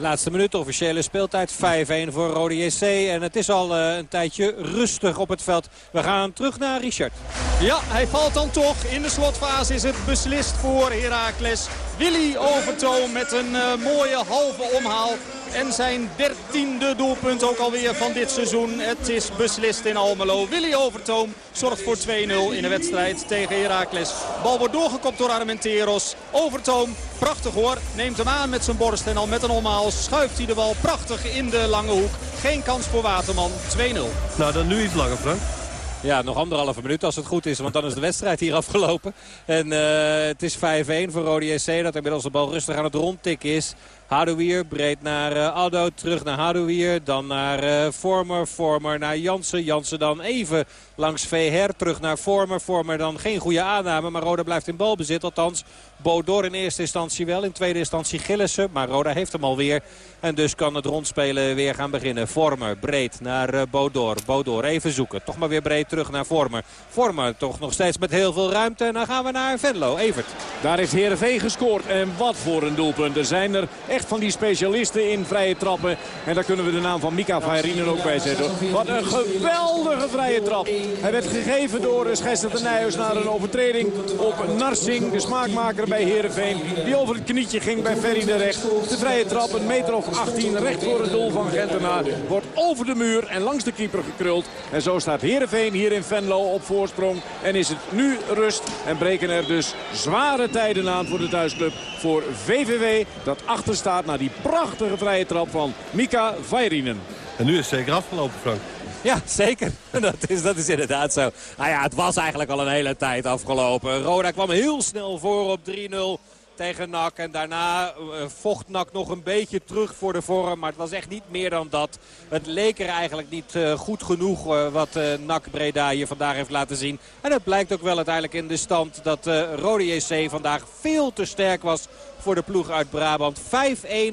Laatste minuut, officiële speeltijd 5-1 voor Rode JC. En het is al uh, een tijdje rustig op het veld. We gaan terug naar Richard. Ja, hij valt dan toch. In de slotfase is het beslist voor Heracles. Willy Overtoom met een uh, mooie halve omhaal. En zijn dertiende doelpunt ook alweer van dit seizoen. Het is beslist in Almelo. Willy Overtoom zorgt voor 2-0 in de wedstrijd tegen Heracles. Bal wordt doorgekopt door Armenteros. Overtoom, prachtig hoor. Neemt hem aan met zijn borst en al met een omhaal schuift hij de bal prachtig in de lange hoek. Geen kans voor Waterman. 2-0. Nou, dan nu iets langer, Frank. Ja, nog anderhalve minuut als het goed is. Want dan is de wedstrijd hier afgelopen. En uh, het is 5-1 voor Rode SC. Dat inmiddels de bal rustig aan het rondtikken is. Hadouier breed naar uh, Aldo. Terug naar Hadouier. Dan naar uh, Vormer. Vormer naar Jansen. Jansen dan even langs Veher. Terug naar Vormer. Vormer dan geen goede aanname. Maar Roda blijft in balbezit. Althans, Bodor in eerste instantie wel. In tweede instantie Gillissen. Maar Roda heeft hem alweer. En dus kan het rondspelen weer gaan beginnen. Vormer breed naar uh, Bodor. Bodor even zoeken. Toch maar weer breed terug naar Vormer. Vormer toch nog steeds met heel veel ruimte. En dan gaan we naar Venlo. Evert. Daar heeft Heerenveen gescoord. En wat voor een doelpunt. Er zijn er echt van die specialisten in vrije trappen. En daar kunnen we de naam van Mika Vairinen ook bij zetten. Wat een geweldige vrije trap. Hij werd gegeven door scheidsrechter Nijhuis naar een overtreding op Narsing. De smaakmaker bij Heerenveen. Die over het knietje ging bij Ferry de Recht. De vrije trap, een meter of 18 recht voor het doel van Gentenaar. Wordt over de muur en langs de keeper gekruld. En zo staat Heerenveen hier in Venlo op voorsprong. En is het nu rust. En breken er dus zware tijden aan voor de thuisclub. Voor VVW dat achter staat naar die prachtige vrije trap van Mika Vairinen. En nu is het zeker afgelopen, Frank. Ja, zeker. Dat is, dat is inderdaad zo. Nou ja, het was eigenlijk al een hele tijd afgelopen. Roda kwam heel snel voor op 3-0 tegen NAC. En daarna uh, vocht NAC nog een beetje terug voor de vorm. Maar het was echt niet meer dan dat. Het leek er eigenlijk niet uh, goed genoeg uh, wat NAC Breda hier vandaag heeft laten zien. En het blijkt ook wel uiteindelijk in de stand dat Rode JC vandaag veel te sterk was voor de ploeg uit Brabant. 5-1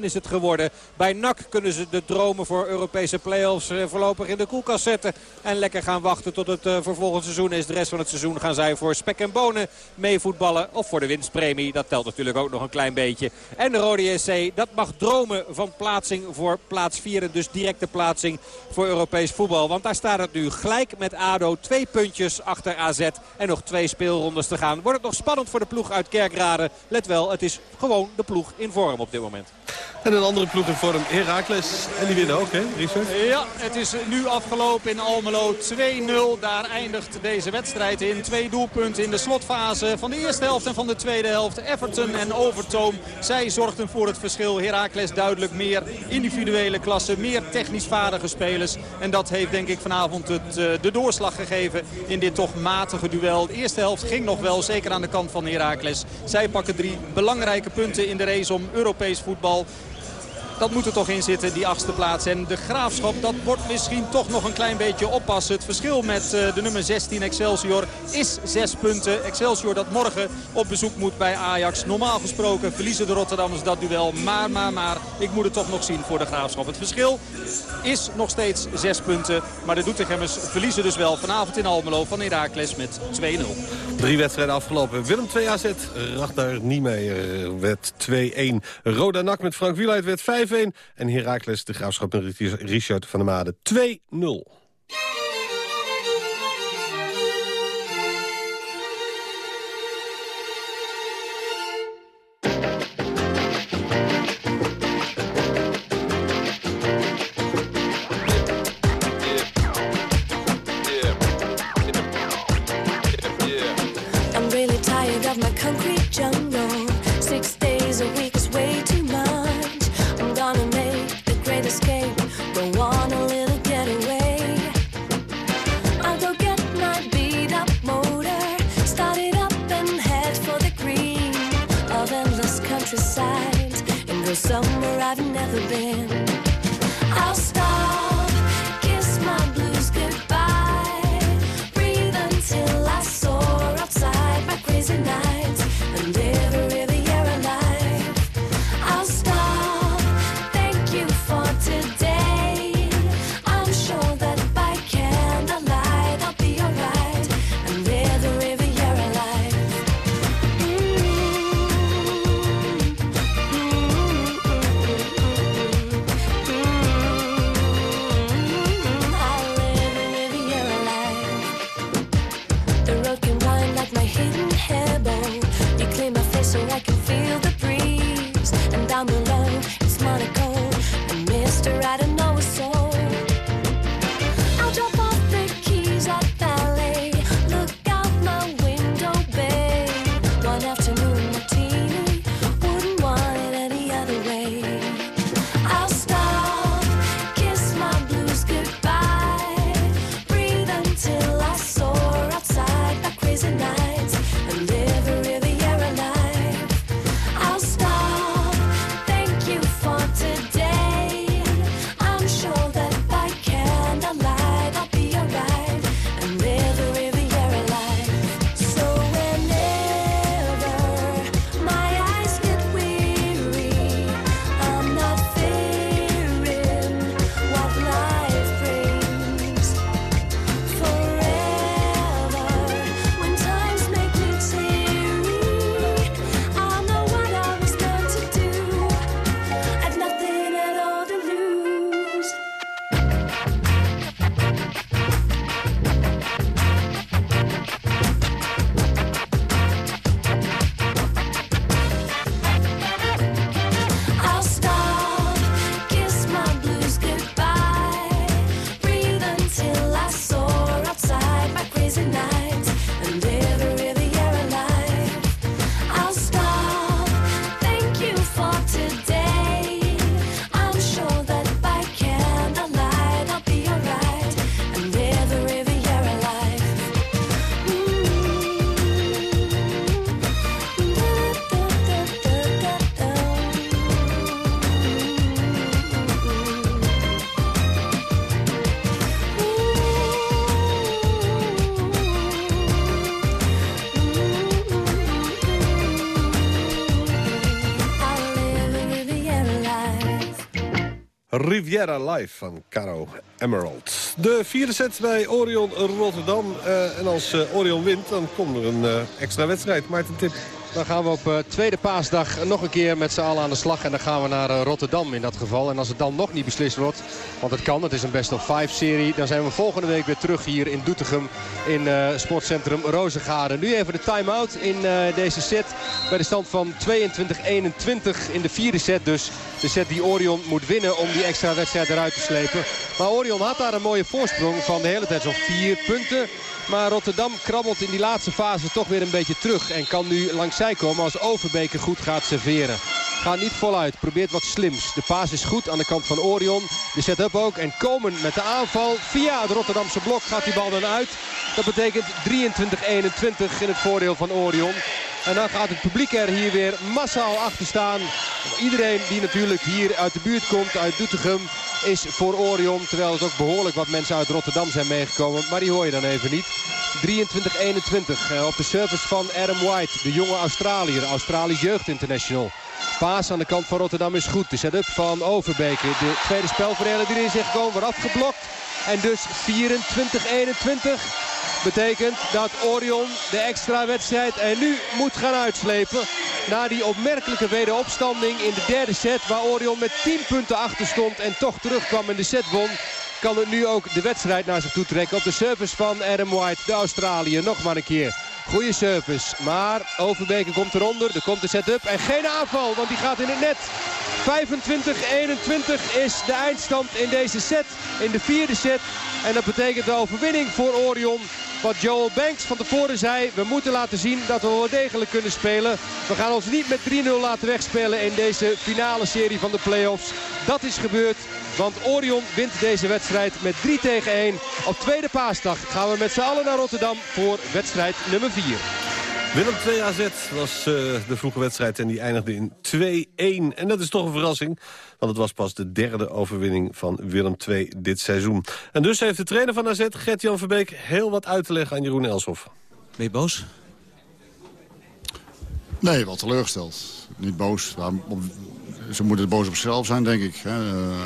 is het geworden. Bij NAC kunnen ze de dromen voor Europese play-offs voorlopig in de koelkast zetten. En lekker gaan wachten tot het uh, vervolgend seizoen is. De rest van het seizoen gaan zij voor spek en bonen mee voetballen. Of voor de winstpremie. Dat telt natuurlijk ook nog een klein beetje. En de Rode SC, dat mag dromen van plaatsing voor plaats 4. En dus directe plaatsing voor Europees voetbal. Want daar staat het nu gelijk met ADO. Twee puntjes achter AZ. En nog twee speelrondes te gaan. Wordt het nog spannend voor de ploeg uit Kerkrade. Let wel, het is gewoon de ploeg in vorm op dit moment. En een andere ploeg in vorm, Heracles. En die winnen ook, hè, Richard? Ja, het is nu afgelopen in Almelo 2-0. Daar eindigt deze wedstrijd in. Twee doelpunten in de slotfase van de eerste helft en van de tweede helft. Everton en Overtoom. Zij zorgden voor het verschil. Heracles duidelijk meer individuele klasse. Meer technisch vaardige spelers. En dat heeft denk ik vanavond het, uh, de doorslag gegeven in dit toch matige duel. De eerste helft ging nog wel, zeker aan de kant van Heracles. Zij pakken drie belangrijke punten in de race om Europees voetbal. Dat moet er toch in zitten, die achtste plaats. En de Graafschap, dat wordt misschien toch nog een klein beetje oppassen. Het verschil met uh, de nummer 16 Excelsior is zes punten. Excelsior dat morgen op bezoek moet bij Ajax. Normaal gesproken verliezen de Rotterdammers dat duel. Maar, maar, maar, ik moet het toch nog zien voor de Graafschap. Het verschil is nog steeds zes punten. Maar de Doetinchem verliezen dus wel vanavond in Almelo van Heracles met 2-0. Drie wedstrijden afgelopen. Willem 2 AZ, Ragnar Niemeyer werd 2-1. Roda Nak met Frank Wieluid werd 5 en Heracles de Graafschap met Richard van der Made 2-0. somewhere I've never been. I'll start. Riviera Live van Caro Emerald. De vierde set bij Orion Rotterdam. Uh, en als uh, Orion wint, dan komt er een uh, extra wedstrijd. Maarten Tip. Dan gaan we op uh, tweede paasdag nog een keer met z'n allen aan de slag. En dan gaan we naar uh, Rotterdam in dat geval. En als het dan nog niet beslist wordt, want het kan, het is een best of five serie. Dan zijn we volgende week weer terug hier in Doetinchem in uh, sportcentrum Rozengade. Nu even de time-out in deze set. Bij de stand van 22-21 in de vierde set dus. De set die Orion moet winnen om die extra wedstrijd eruit te slepen. Maar Orion had daar een mooie voorsprong van de hele tijd zo'n vier punten. Maar Rotterdam krabbelt in die laatste fase toch weer een beetje terug. En kan nu langs zij komen als Overbeke goed gaat serveren. Gaat niet voluit, probeert wat slims. De paas is goed aan de kant van Orion. De set-up ook. En Komen met de aanval. Via het Rotterdamse blok gaat die bal dan uit. Dat betekent 23-21 in het voordeel van Orion. En dan gaat het publiek er hier weer massaal achter staan. Iedereen die natuurlijk hier uit de buurt komt, uit Doetinchem, is voor Orion. Terwijl het ook behoorlijk wat mensen uit Rotterdam zijn meegekomen. Maar die hoor je dan even niet. 23-21 op de service van Adam White, de jonge Australiër. Australisch Jeugd International. Paas aan de kant van Rotterdam is goed. De setup van Overbeke. De tweede spelverdeler die erin zegt gewoon wordt afgeblokt. En dus 24-21 betekent dat Orion de extra wedstrijd er nu moet gaan uitslepen. Na die opmerkelijke wederopstanding in de derde set waar Orion met 10 punten achter stond en toch terugkwam in de set won kan het nu ook de wedstrijd naar zich toe trekken. Op de service van Adam White, de Australiër. Nog maar een keer. Goede service. Maar Overbeke komt eronder. Er komt de set-up. En geen aanval, want die gaat in het net. 25-21 is de eindstand in deze set. In de vierde set. En dat betekent de overwinning voor Orion. Wat Joel Banks van tevoren zei. We moeten laten zien dat we wel degelijk kunnen spelen. We gaan ons niet met 3-0 laten wegspelen in deze finale serie van de playoffs. Dat is gebeurd. Want Orion wint deze wedstrijd met 3 tegen 1. Op tweede paasdag gaan we met z'n allen naar Rotterdam voor wedstrijd nummer 4. Willem 2 AZ was uh, de vroege wedstrijd en die eindigde in 2-1. En dat is toch een verrassing, want het was pas de derde overwinning van Willem 2 dit seizoen. En dus heeft de trainer van AZ, Gert-Jan Verbeek, heel wat uit te leggen aan Jeroen Elshoff. Ben je boos? Nee, wel teleurgesteld. Niet boos. Ze moeten boos op zichzelf zijn, denk ik. Hè. Uh,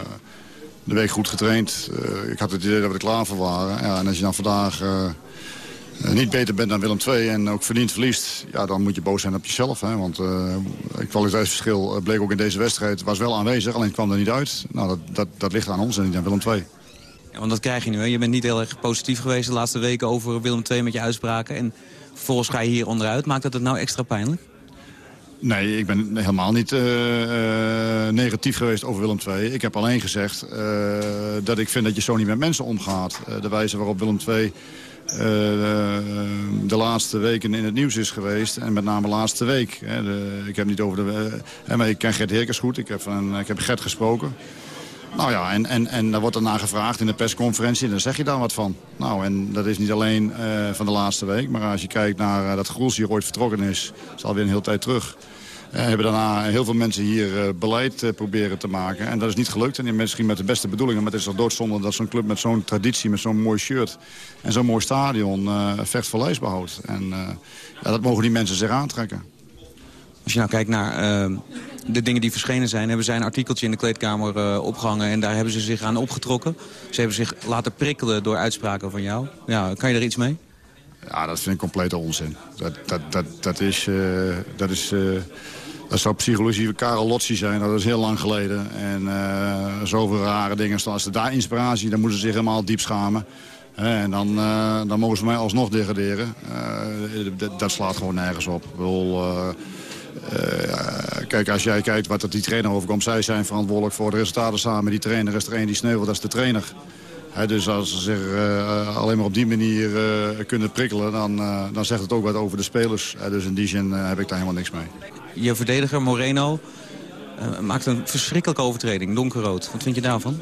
de week goed getraind. Uh, ik had het idee dat we er klaar voor waren. Ja, en als je dan vandaag uh, niet beter bent dan Willem II en ook verdiend verliest... Ja, dan moet je boos zijn op jezelf. Hè, want het kwaliteitsverschil bleek ook in deze wedstrijd... was wel aanwezig, alleen kwam er niet uit. Nou, dat, dat, dat ligt aan ons en niet aan Willem II. Ja, want dat krijg je nu. Hè? Je bent niet heel erg positief geweest de laatste weken over Willem II met je uitspraken. En vervolgens ga je hier onderuit. Maakt dat het nou extra pijnlijk? Nee, ik ben helemaal niet uh, uh, negatief geweest over Willem II. Ik heb alleen gezegd uh, dat ik vind dat je zo niet met mensen omgaat. de wijze waarop Willem II de laatste weken in het nieuws is geweest. En met name de laatste week. Hè, de, ik heb niet over de... maar ik ken Gert Heerkens goed. Ik heb, van, ik heb Gert gesproken. Nou ja, en, en, en daar wordt daarna gevraagd in de persconferentie. En dan zeg je daar wat van. Nou, en dat is niet alleen uh, van de laatste week. Maar als je kijkt naar dat Groels hier ooit vertrokken is. Is alweer een hele tijd terug. Uh, hebben daarna heel veel mensen hier beleid proberen te maken. En dat is niet gelukt. En misschien met de beste bedoelingen. Maar het is al doodzonde dat zo'n club met zo'n traditie, met zo'n mooi shirt... en zo'n mooi stadion vecht voor lijstbehoud. En ja, dat mogen die mensen zich aantrekken. Als je nou kijkt naar uh, de dingen die verschenen zijn... hebben zij een artikeltje in de kleedkamer uh, opgehangen... en daar hebben ze zich aan opgetrokken. Ze hebben zich laten prikkelen door uitspraken van jou. Ja, kan je er iets mee? Ja, dat vind ik complete onzin. Dat, dat, dat, dat is... Uh, dat is dat zou psychologie Karel Lotzi zijn, dat is heel lang geleden. En uh, zoveel rare dingen. Als ze daar inspiratie, dan moeten ze zich helemaal diep schamen. En dan, uh, dan mogen ze mij alsnog degraderen. Uh, dat slaat gewoon nergens op. Kijk, als jij kijkt wat er die trainer overkomt... zij zijn verantwoordelijk voor de resultaten samen. Die trainer is er een die sneuvelt, dat is de trainer. dus als ze zich alleen maar op die manier kunnen prikkelen... Dan, dan zegt het ook wat over de spelers. dus in die zin heb ik daar helemaal niks mee. Je verdediger Moreno maakt een verschrikkelijke overtreding, donkerrood. Wat vind je daarvan?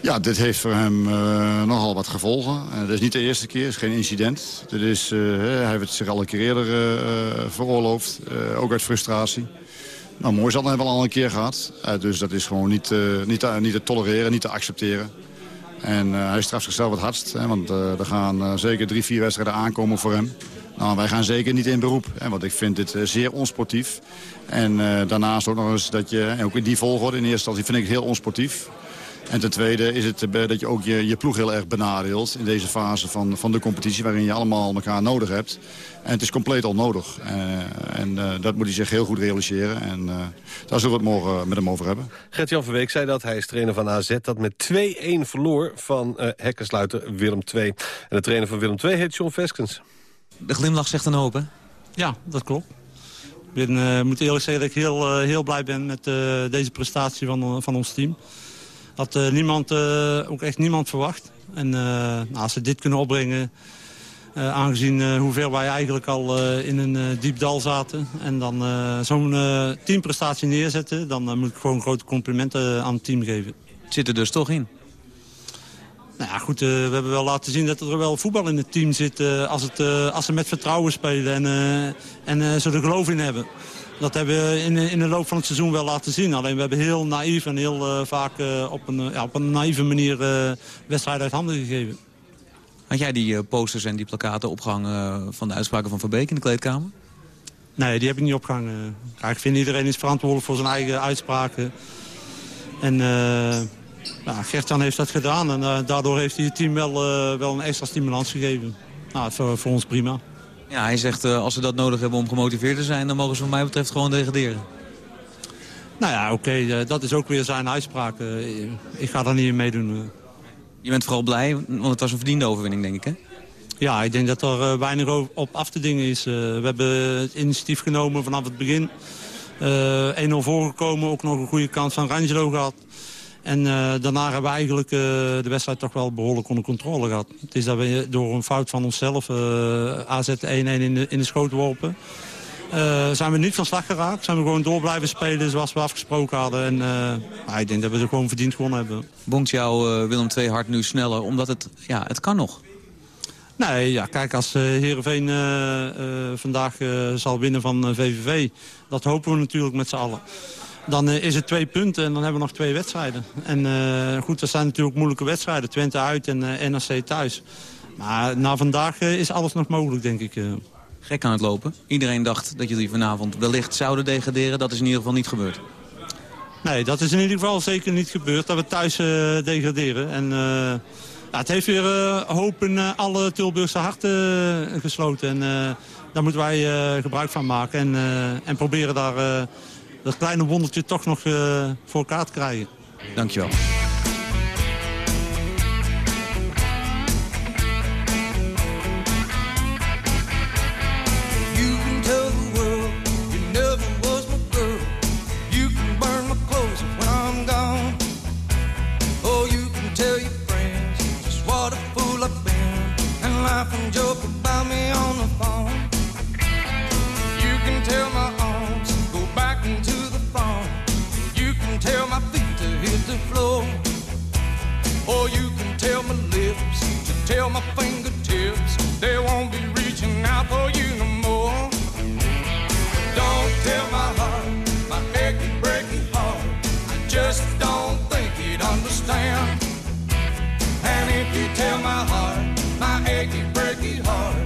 Ja, dit heeft voor hem uh, nogal wat gevolgen. Uh, dat is niet de eerste keer, het is geen incident. Dit is, hij heeft het zich al een keer eerder veroorloofd, ook uit frustratie. Nou, mooi zal hij wel al een keer gehad. dus dat is gewoon niet, niet, te, niet te tolereren, niet te accepteren. En hij straft zichzelf het hardst, hè, want er gaan zeker drie, vier wedstrijden aankomen voor hem. Nou, wij gaan zeker niet in beroep, hè, want ik vind dit zeer onsportief. En daarnaast ook nog eens dat je, en ook in die volgorde in eerste instantie vind ik het heel onsportief. En ten tweede is het dat je ook je, je ploeg heel erg benadeelt... in deze fase van, van de competitie waarin je allemaal elkaar nodig hebt. En het is compleet onnodig. Uh, en dat moet hij zich heel goed realiseren. En daar zullen we het morgen met hem over hebben. Gert-Jan Verweek zei dat. Hij is trainer van AZ dat met 2-1 verloor van hekkensluiter Willem II. En de trainer van Willem II heet John Veskens. De glimlach zegt een hoop, hè? Ja, dat klopt. Ik ben, moet eerlijk zeggen dat ik heel, heel blij ben met deze prestatie van, van ons team. Had niemand, ook echt niemand verwacht. En nou, als ze dit kunnen opbrengen aangezien uh, hoeveel wij eigenlijk al in een diep dal zaten. En dan zo'n teamprestatie neerzetten. Dan moet ik gewoon grote complimenten aan het team geven. Het zit er dus toch in? Nou ja, goed, we hebben wel laten zien dat er wel voetbal in het team zit... als, het, als ze met vertrouwen spelen en, en ze er geloof in hebben. Dat hebben we in, in de loop van het seizoen wel laten zien. Alleen we hebben heel naïef en heel vaak op, een, ja, op een naïeve manier wedstrijden uit handen gegeven. Had jij die posters en die plakaten opgehangen van de uitspraken van Verbeek in de kleedkamer? Nee, die heb ik niet opgehangen. Ja, ik vind iedereen is verantwoordelijk voor zijn eigen uitspraken. En ja, Gertjan heeft dat gedaan en daardoor heeft hij het team wel, wel een extra stimulans gegeven. Nou, voor, voor ons prima. Ja, hij zegt als ze dat nodig hebben om gemotiveerd te zijn... dan mogen ze wat mij betreft gewoon degraderen. Nou ja, oké, dat is ook weer zijn uitspraak. ik ga daar niet in meedoen. Je bent vooral blij, want het was een verdiende overwinning, denk ik, hè? Ja, ik denk dat er weinig op af te dingen is. We hebben het initiatief genomen vanaf het begin. Uh, eh, 1-0 voorgekomen, ook nog een goede kans van Rangelo gehad. En daarna hebben we eigenlijk de wedstrijd toch wel behoorlijk onder controle gehad. Het is dat we door een fout van onszelf AZ 1-1 in de, in de schoot worpen. Uh, zijn we niet van slag geraakt. Zijn we gewoon door blijven spelen zoals we afgesproken hadden. En uh, ik denk dat we er gewoon verdiend gewonnen hebben. Bonkt jou uh, Willem II hart nu sneller? Omdat het, ja, het kan nog. Nee, ja, kijk, als Heerenveen vandaag zal winnen van VVV... dat hopen we natuurlijk met z'n allen. Dan is het twee punten en dan hebben we nog twee wedstrijden. En goed, dat zijn natuurlijk moeilijke wedstrijden. Twente uit en NRC thuis. Maar na vandaag is alles nog mogelijk, denk ik gek aan het lopen. Iedereen dacht dat jullie vanavond wellicht zouden degraderen. Dat is in ieder geval niet gebeurd. Nee, dat is in ieder geval zeker niet gebeurd. Dat we thuis uh, degraderen. En uh, ja, het heeft weer uh, hoop in alle Tilburgse harten gesloten. En daar moeten wij gebruik van maken. En, en proberen daar dat kleine wondertje toch nog voor elkaar te krijgen. Dankjewel. Tell my lips to tell my fingertips they won't be reaching out for you no more. Don't tell my heart, my achy, breaky heart. I just don't think he'd understand. And if you tell my heart, my achy, breaky heart.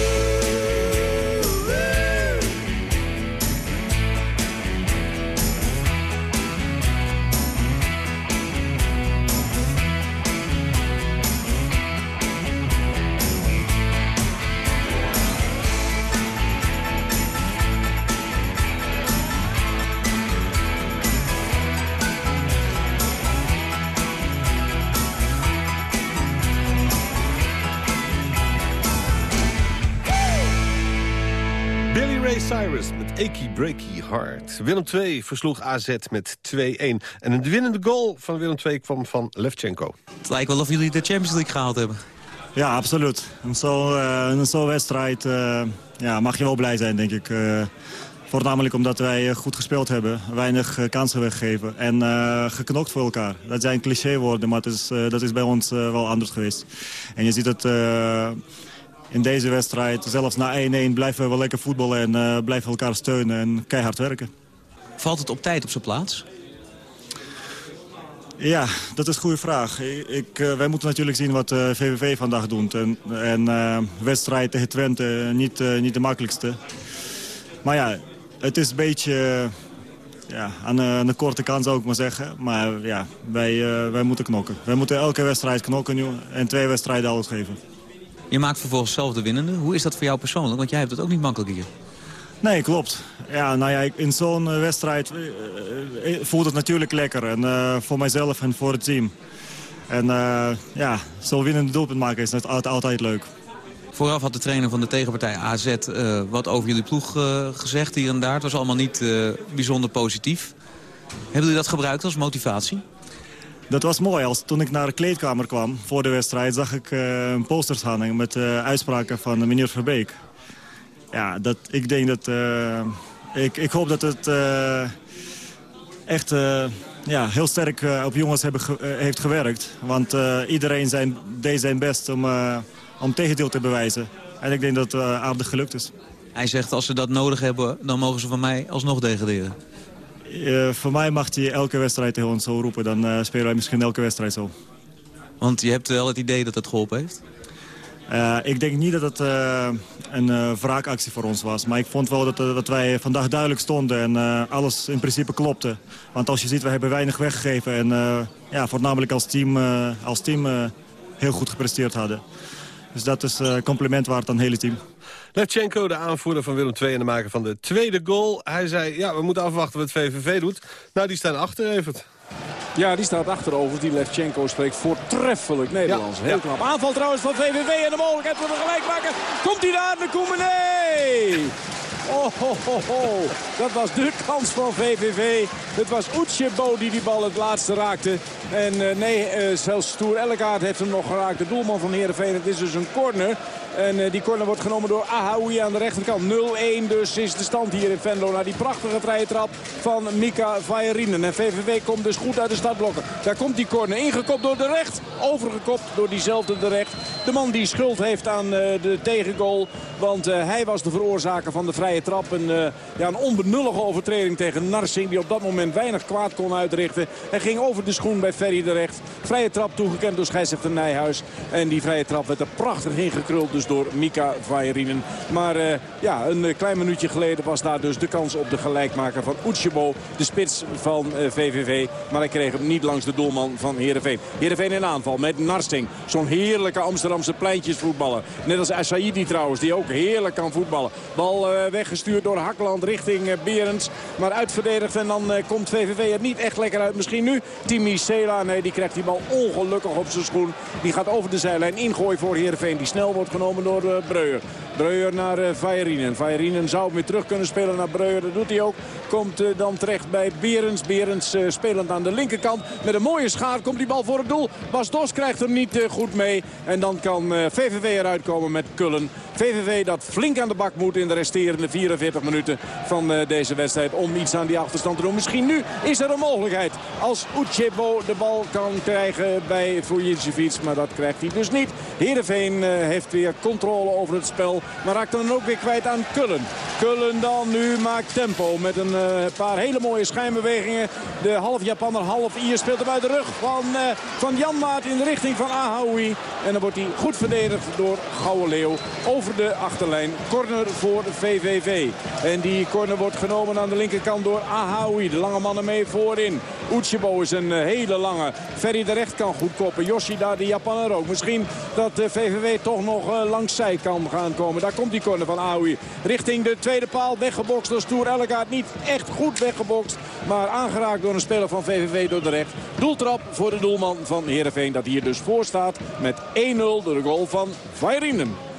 Achy Breaky Heart. Willem II versloeg AZ met 2-1. En de winnende goal van Willem II kwam van Levchenko. Het lijkt wel of jullie de Champions League gehaald hebben. Ja, absoluut. In zo'n uh, in zo'n wedstrijd uh, ja, mag je wel blij zijn, denk ik. Uh, voornamelijk omdat wij goed gespeeld hebben, weinig kansen weggegeven en geknokt voor elkaar. Dat zijn clichéwoorden, maar het is, dat is bij ons wel anders geweest. En je ziet het in deze wedstrijd, zelfs na 1-1, blijven we wel lekker voetballen en uh, blijven elkaar steunen en keihard werken. Valt het op tijd op zijn plaats? Ja, dat is een goede vraag. Ik, uh, wij moeten natuurlijk zien wat uh, VVV vandaag doet. En, en uh, wedstrijd tegen Twente niet, niet de makkelijkste. Maar ja, het is een beetje ja, aan, aan de korte kant zou ik maar zeggen. Maar ja, wij, wij moeten knokken. Wij moeten elke wedstrijd knokken nu en twee wedstrijden alles geven. Je maakt vervolgens zelf de winnende. Hoe is dat voor jou persoonlijk? Want jij hebt het ook niet makkelijk hier. Nee, klopt. Ja, nou ja, in zo'n wedstrijd uh, voelt het natuurlijk lekker. En, uh, voor mijzelf en voor het team. En uh, ja, zo'n winnende doelpunt maken is altijd, altijd leuk. Vooraf had de trainer van de tegenpartij AZ wat over jullie ploeg gezegd hier en daar. Het was allemaal niet bijzonder positief. Hebben jullie dat gebruikt als motivatie? Dat was mooi. Als, toen ik naar de kleedkamer kwam voor de wedstrijd... zag ik uh, posters hangen met uh, uitspraken van meneer Verbeek. Ja, dat, ik denk dat... Uh, ik, ik hoop dat het echt ja, heel sterk op jongens hebben heeft gewerkt. Want iedereen zijn, deed zijn best om, om tegendeel te bewijzen. En ik denk dat het aardig gelukt is. Hij zegt als ze dat nodig hebben, dan mogen ze van mij alsnog degraderen. Uh, voor mij mag hij elke wedstrijd tegen ons zo roepen. Dan uh, spelen wij misschien elke wedstrijd zo. Want je hebt wel het idee dat het geholpen heeft? Uh, ik denk niet dat het een wraakactie voor ons was. Maar ik vond wel dat, dat wij vandaag duidelijk stonden en alles in principe klopte. Want als je ziet, we hebben weinig weggegeven. En ja, voornamelijk als team, als team heel goed gepresteerd hadden. Dus dat is compliment waard aan het hele team. Letchenko, de aanvoerder van Willem II en de maker van de tweede goal. Hij zei, ja, we moeten afwachten wat VVV doet. Nou, die staan achter, Evert. Ja, die staat achterover. Die Levchenko spreekt voortreffelijk Nederlands. Ja, Heel ja. knap. Aanval trouwens van VVV en de mogelijkheid voor de gelijkmaker. Komt hij daar, de Koemenee! Oh, ho, ho, ho. Dat was de kans van VVV. Het was Utsjebo die die bal het laatste raakte. En uh, nee, uh, zelfs Stoer Elkaard heeft hem nog geraakt. De doelman van Heerenveen. Het is dus een corner. En uh, die corner wordt genomen door Ahaoui aan de rechterkant. 0-1 dus is de stand hier in Venlo. Na die prachtige vrije trap van Mika Vajerinen. En VVV komt dus goed uit de startblokken. Daar komt die corner ingekopt door de recht. Overgekopt door diezelfde de recht. De man die schuld heeft aan de tegengoal. Want hij was de veroorzaker van de vrije trap. Een, uh, ja, een onbenullige overtreding tegen Narsing. Die op dat moment weinig kwaad kon uitrichten. Hij ging over de schoen bij Ferry de recht. Vrije trap toegekend door scheidsrechter Nijhuis. En die vrije trap werd er prachtig ingekruld. Dus door Mika Vajerinen. Maar uh, ja, een klein minuutje geleden was daar dus de kans op de gelijkmaker van Utsjebo. De spits van VVV. Maar hij kreeg hem niet langs de doelman van Heerenveen. Heerenveen in aanval met Narsing. Zo'n heerlijke Amsterdamse pleintjesvoetballer. Net als Asaidi trouwens, die ook heerlijk kan voetballen. Bal uh, weggestuurd door Hakland richting uh, Berends. Maar uitverdedigd en dan uh, komt VVV er niet echt lekker uit. Misschien nu Timmy Sela. Nee, die krijgt die bal ongelukkig op zijn schoen. Die gaat over de zijlijn ingooi voor Heerenveen. Die snel wordt genomen door uh, Breuer. Breuer naar uh, Vajerinen. Vajerinen zou weer terug kunnen spelen naar Breuer. Dat doet hij ook. Komt uh, dan terecht bij Berends. Berends uh, spelend aan de linkerkant. Met een mooie schaar komt die bal voor het doel. Bas Dos krijgt er niet goed mee. En dan kan VVV eruit komen met Kullen. VVV dat flink aan de bak moet in de resterende 44 minuten van deze wedstrijd. Om iets aan die achterstand te doen. Misschien misschien nu is er een mogelijkheid. Als Uchebo de bal kan krijgen bij Vujicevic. Maar dat krijgt hij dus niet. Heerenveen heeft weer controle over het spel. Maar raakt dan ook weer kwijt aan Kullen. Kullen dan nu maakt tempo met een paar hele mooie schijnbewegingen. De half Japanner, half Ier speelt hem uit de rug van, van Jan Maat in de richting van Ahaoui. En dan wordt hij goed verdedigd door Gouwe Leeuw over de achterlijn. Corner voor VVV. En die corner wordt genomen aan de linkerkant door Ahaoui. De lange mannen mee voorin. Uchebo is een hele lange. Ferry de Recht kan goed koppen. Yoshida de Japaner ook. Misschien dat de VVV toch nog langs zij kan gaan komen. Daar komt die corner van Ahaoui. Richting de tweede paal. Weggebokst door Stoer Ellegaard. Niet echt goed weggebokst. Maar aangeraakt door een speler van VVV door de recht. Doeltrap voor de doelman van Heerenveen. Dat hier dus voor staat met 1-0 door de goal van Vairinen.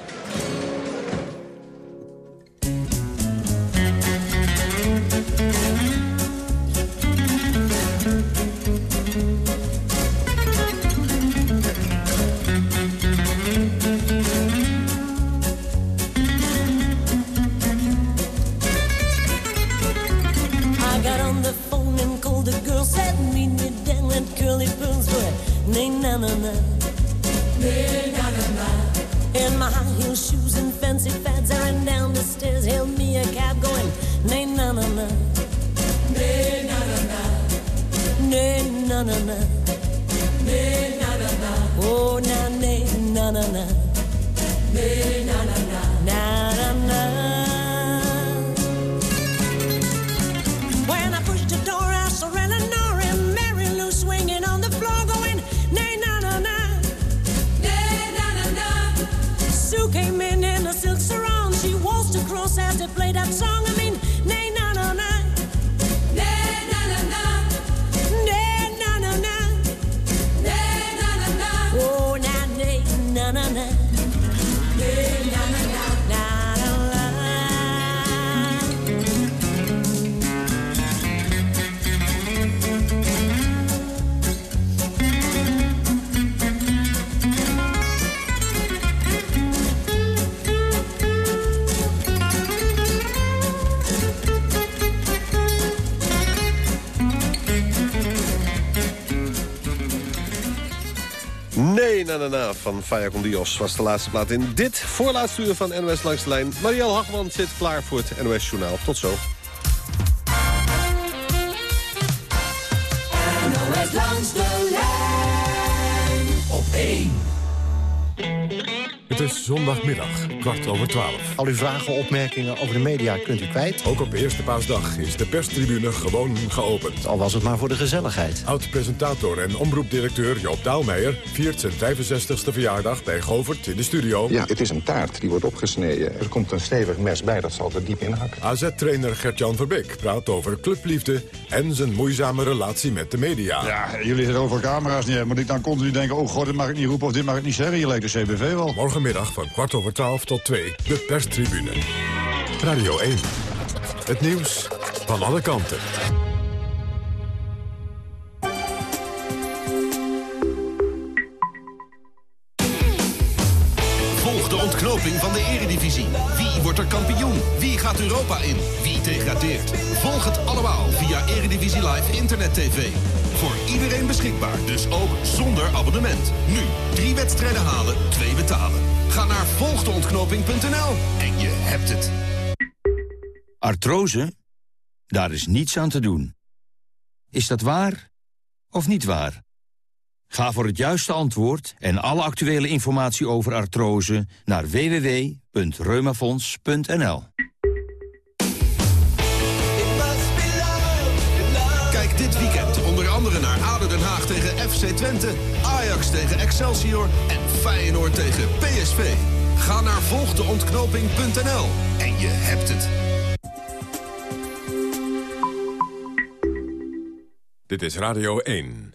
Na van Faya Dios was de laatste plaat in dit voorlaatste uur van NOS Langs de Lijn. Marielle Hagman zit klaar voor het NOS Journaal. Tot zo. Het is zondagmiddag, kwart over twaalf. Al uw vragen, opmerkingen over de media kunt u kwijt. Ook op eerste paasdag is de perstribune gewoon geopend. Al was het maar voor de gezelligheid. Oud-presentator en omroepdirecteur Joop Daalmeijer... viert zijn 65ste verjaardag bij Govert in de studio. Ja, het is een taart, die wordt opgesneden. Er komt een stevig mes bij, dat zal er diep in hakken. AZ-trainer Gert-Jan Verbeek praat over clubliefde... en zijn moeizame relatie met de media. Ja, jullie zitten over camera's neer. Moet ik dan continu denken, oh god, dit mag ik niet roepen of dit mag ik niet zeggen. Je leek de CBV wel. Morgenmiddag van kwart over twaalf tot twee, de perstribune. Radio 1. Het nieuws van alle kanten. Volg de ontknoping van de eredivisie. Wie wordt er kampioen? Wie gaat Europa in? Wie degradeert? Volg het allemaal via Eredivisie Live Internet TV. Voor iedereen beschikbaar, dus ook zonder abonnement. Nu, drie wedstrijden halen, twee betalen. Ga naar volgdeontknoping.nl en je hebt het. Artrose? Daar is niets aan te doen. Is dat waar of niet waar? Ga voor het juiste antwoord en alle actuele informatie over artrose naar www.reumafonds.nl. FC Twente... Ajax tegen Excelsior en Feyenoord tegen PSV. Ga naar volgdeontknoping.nl en je hebt het. Dit is Radio 1.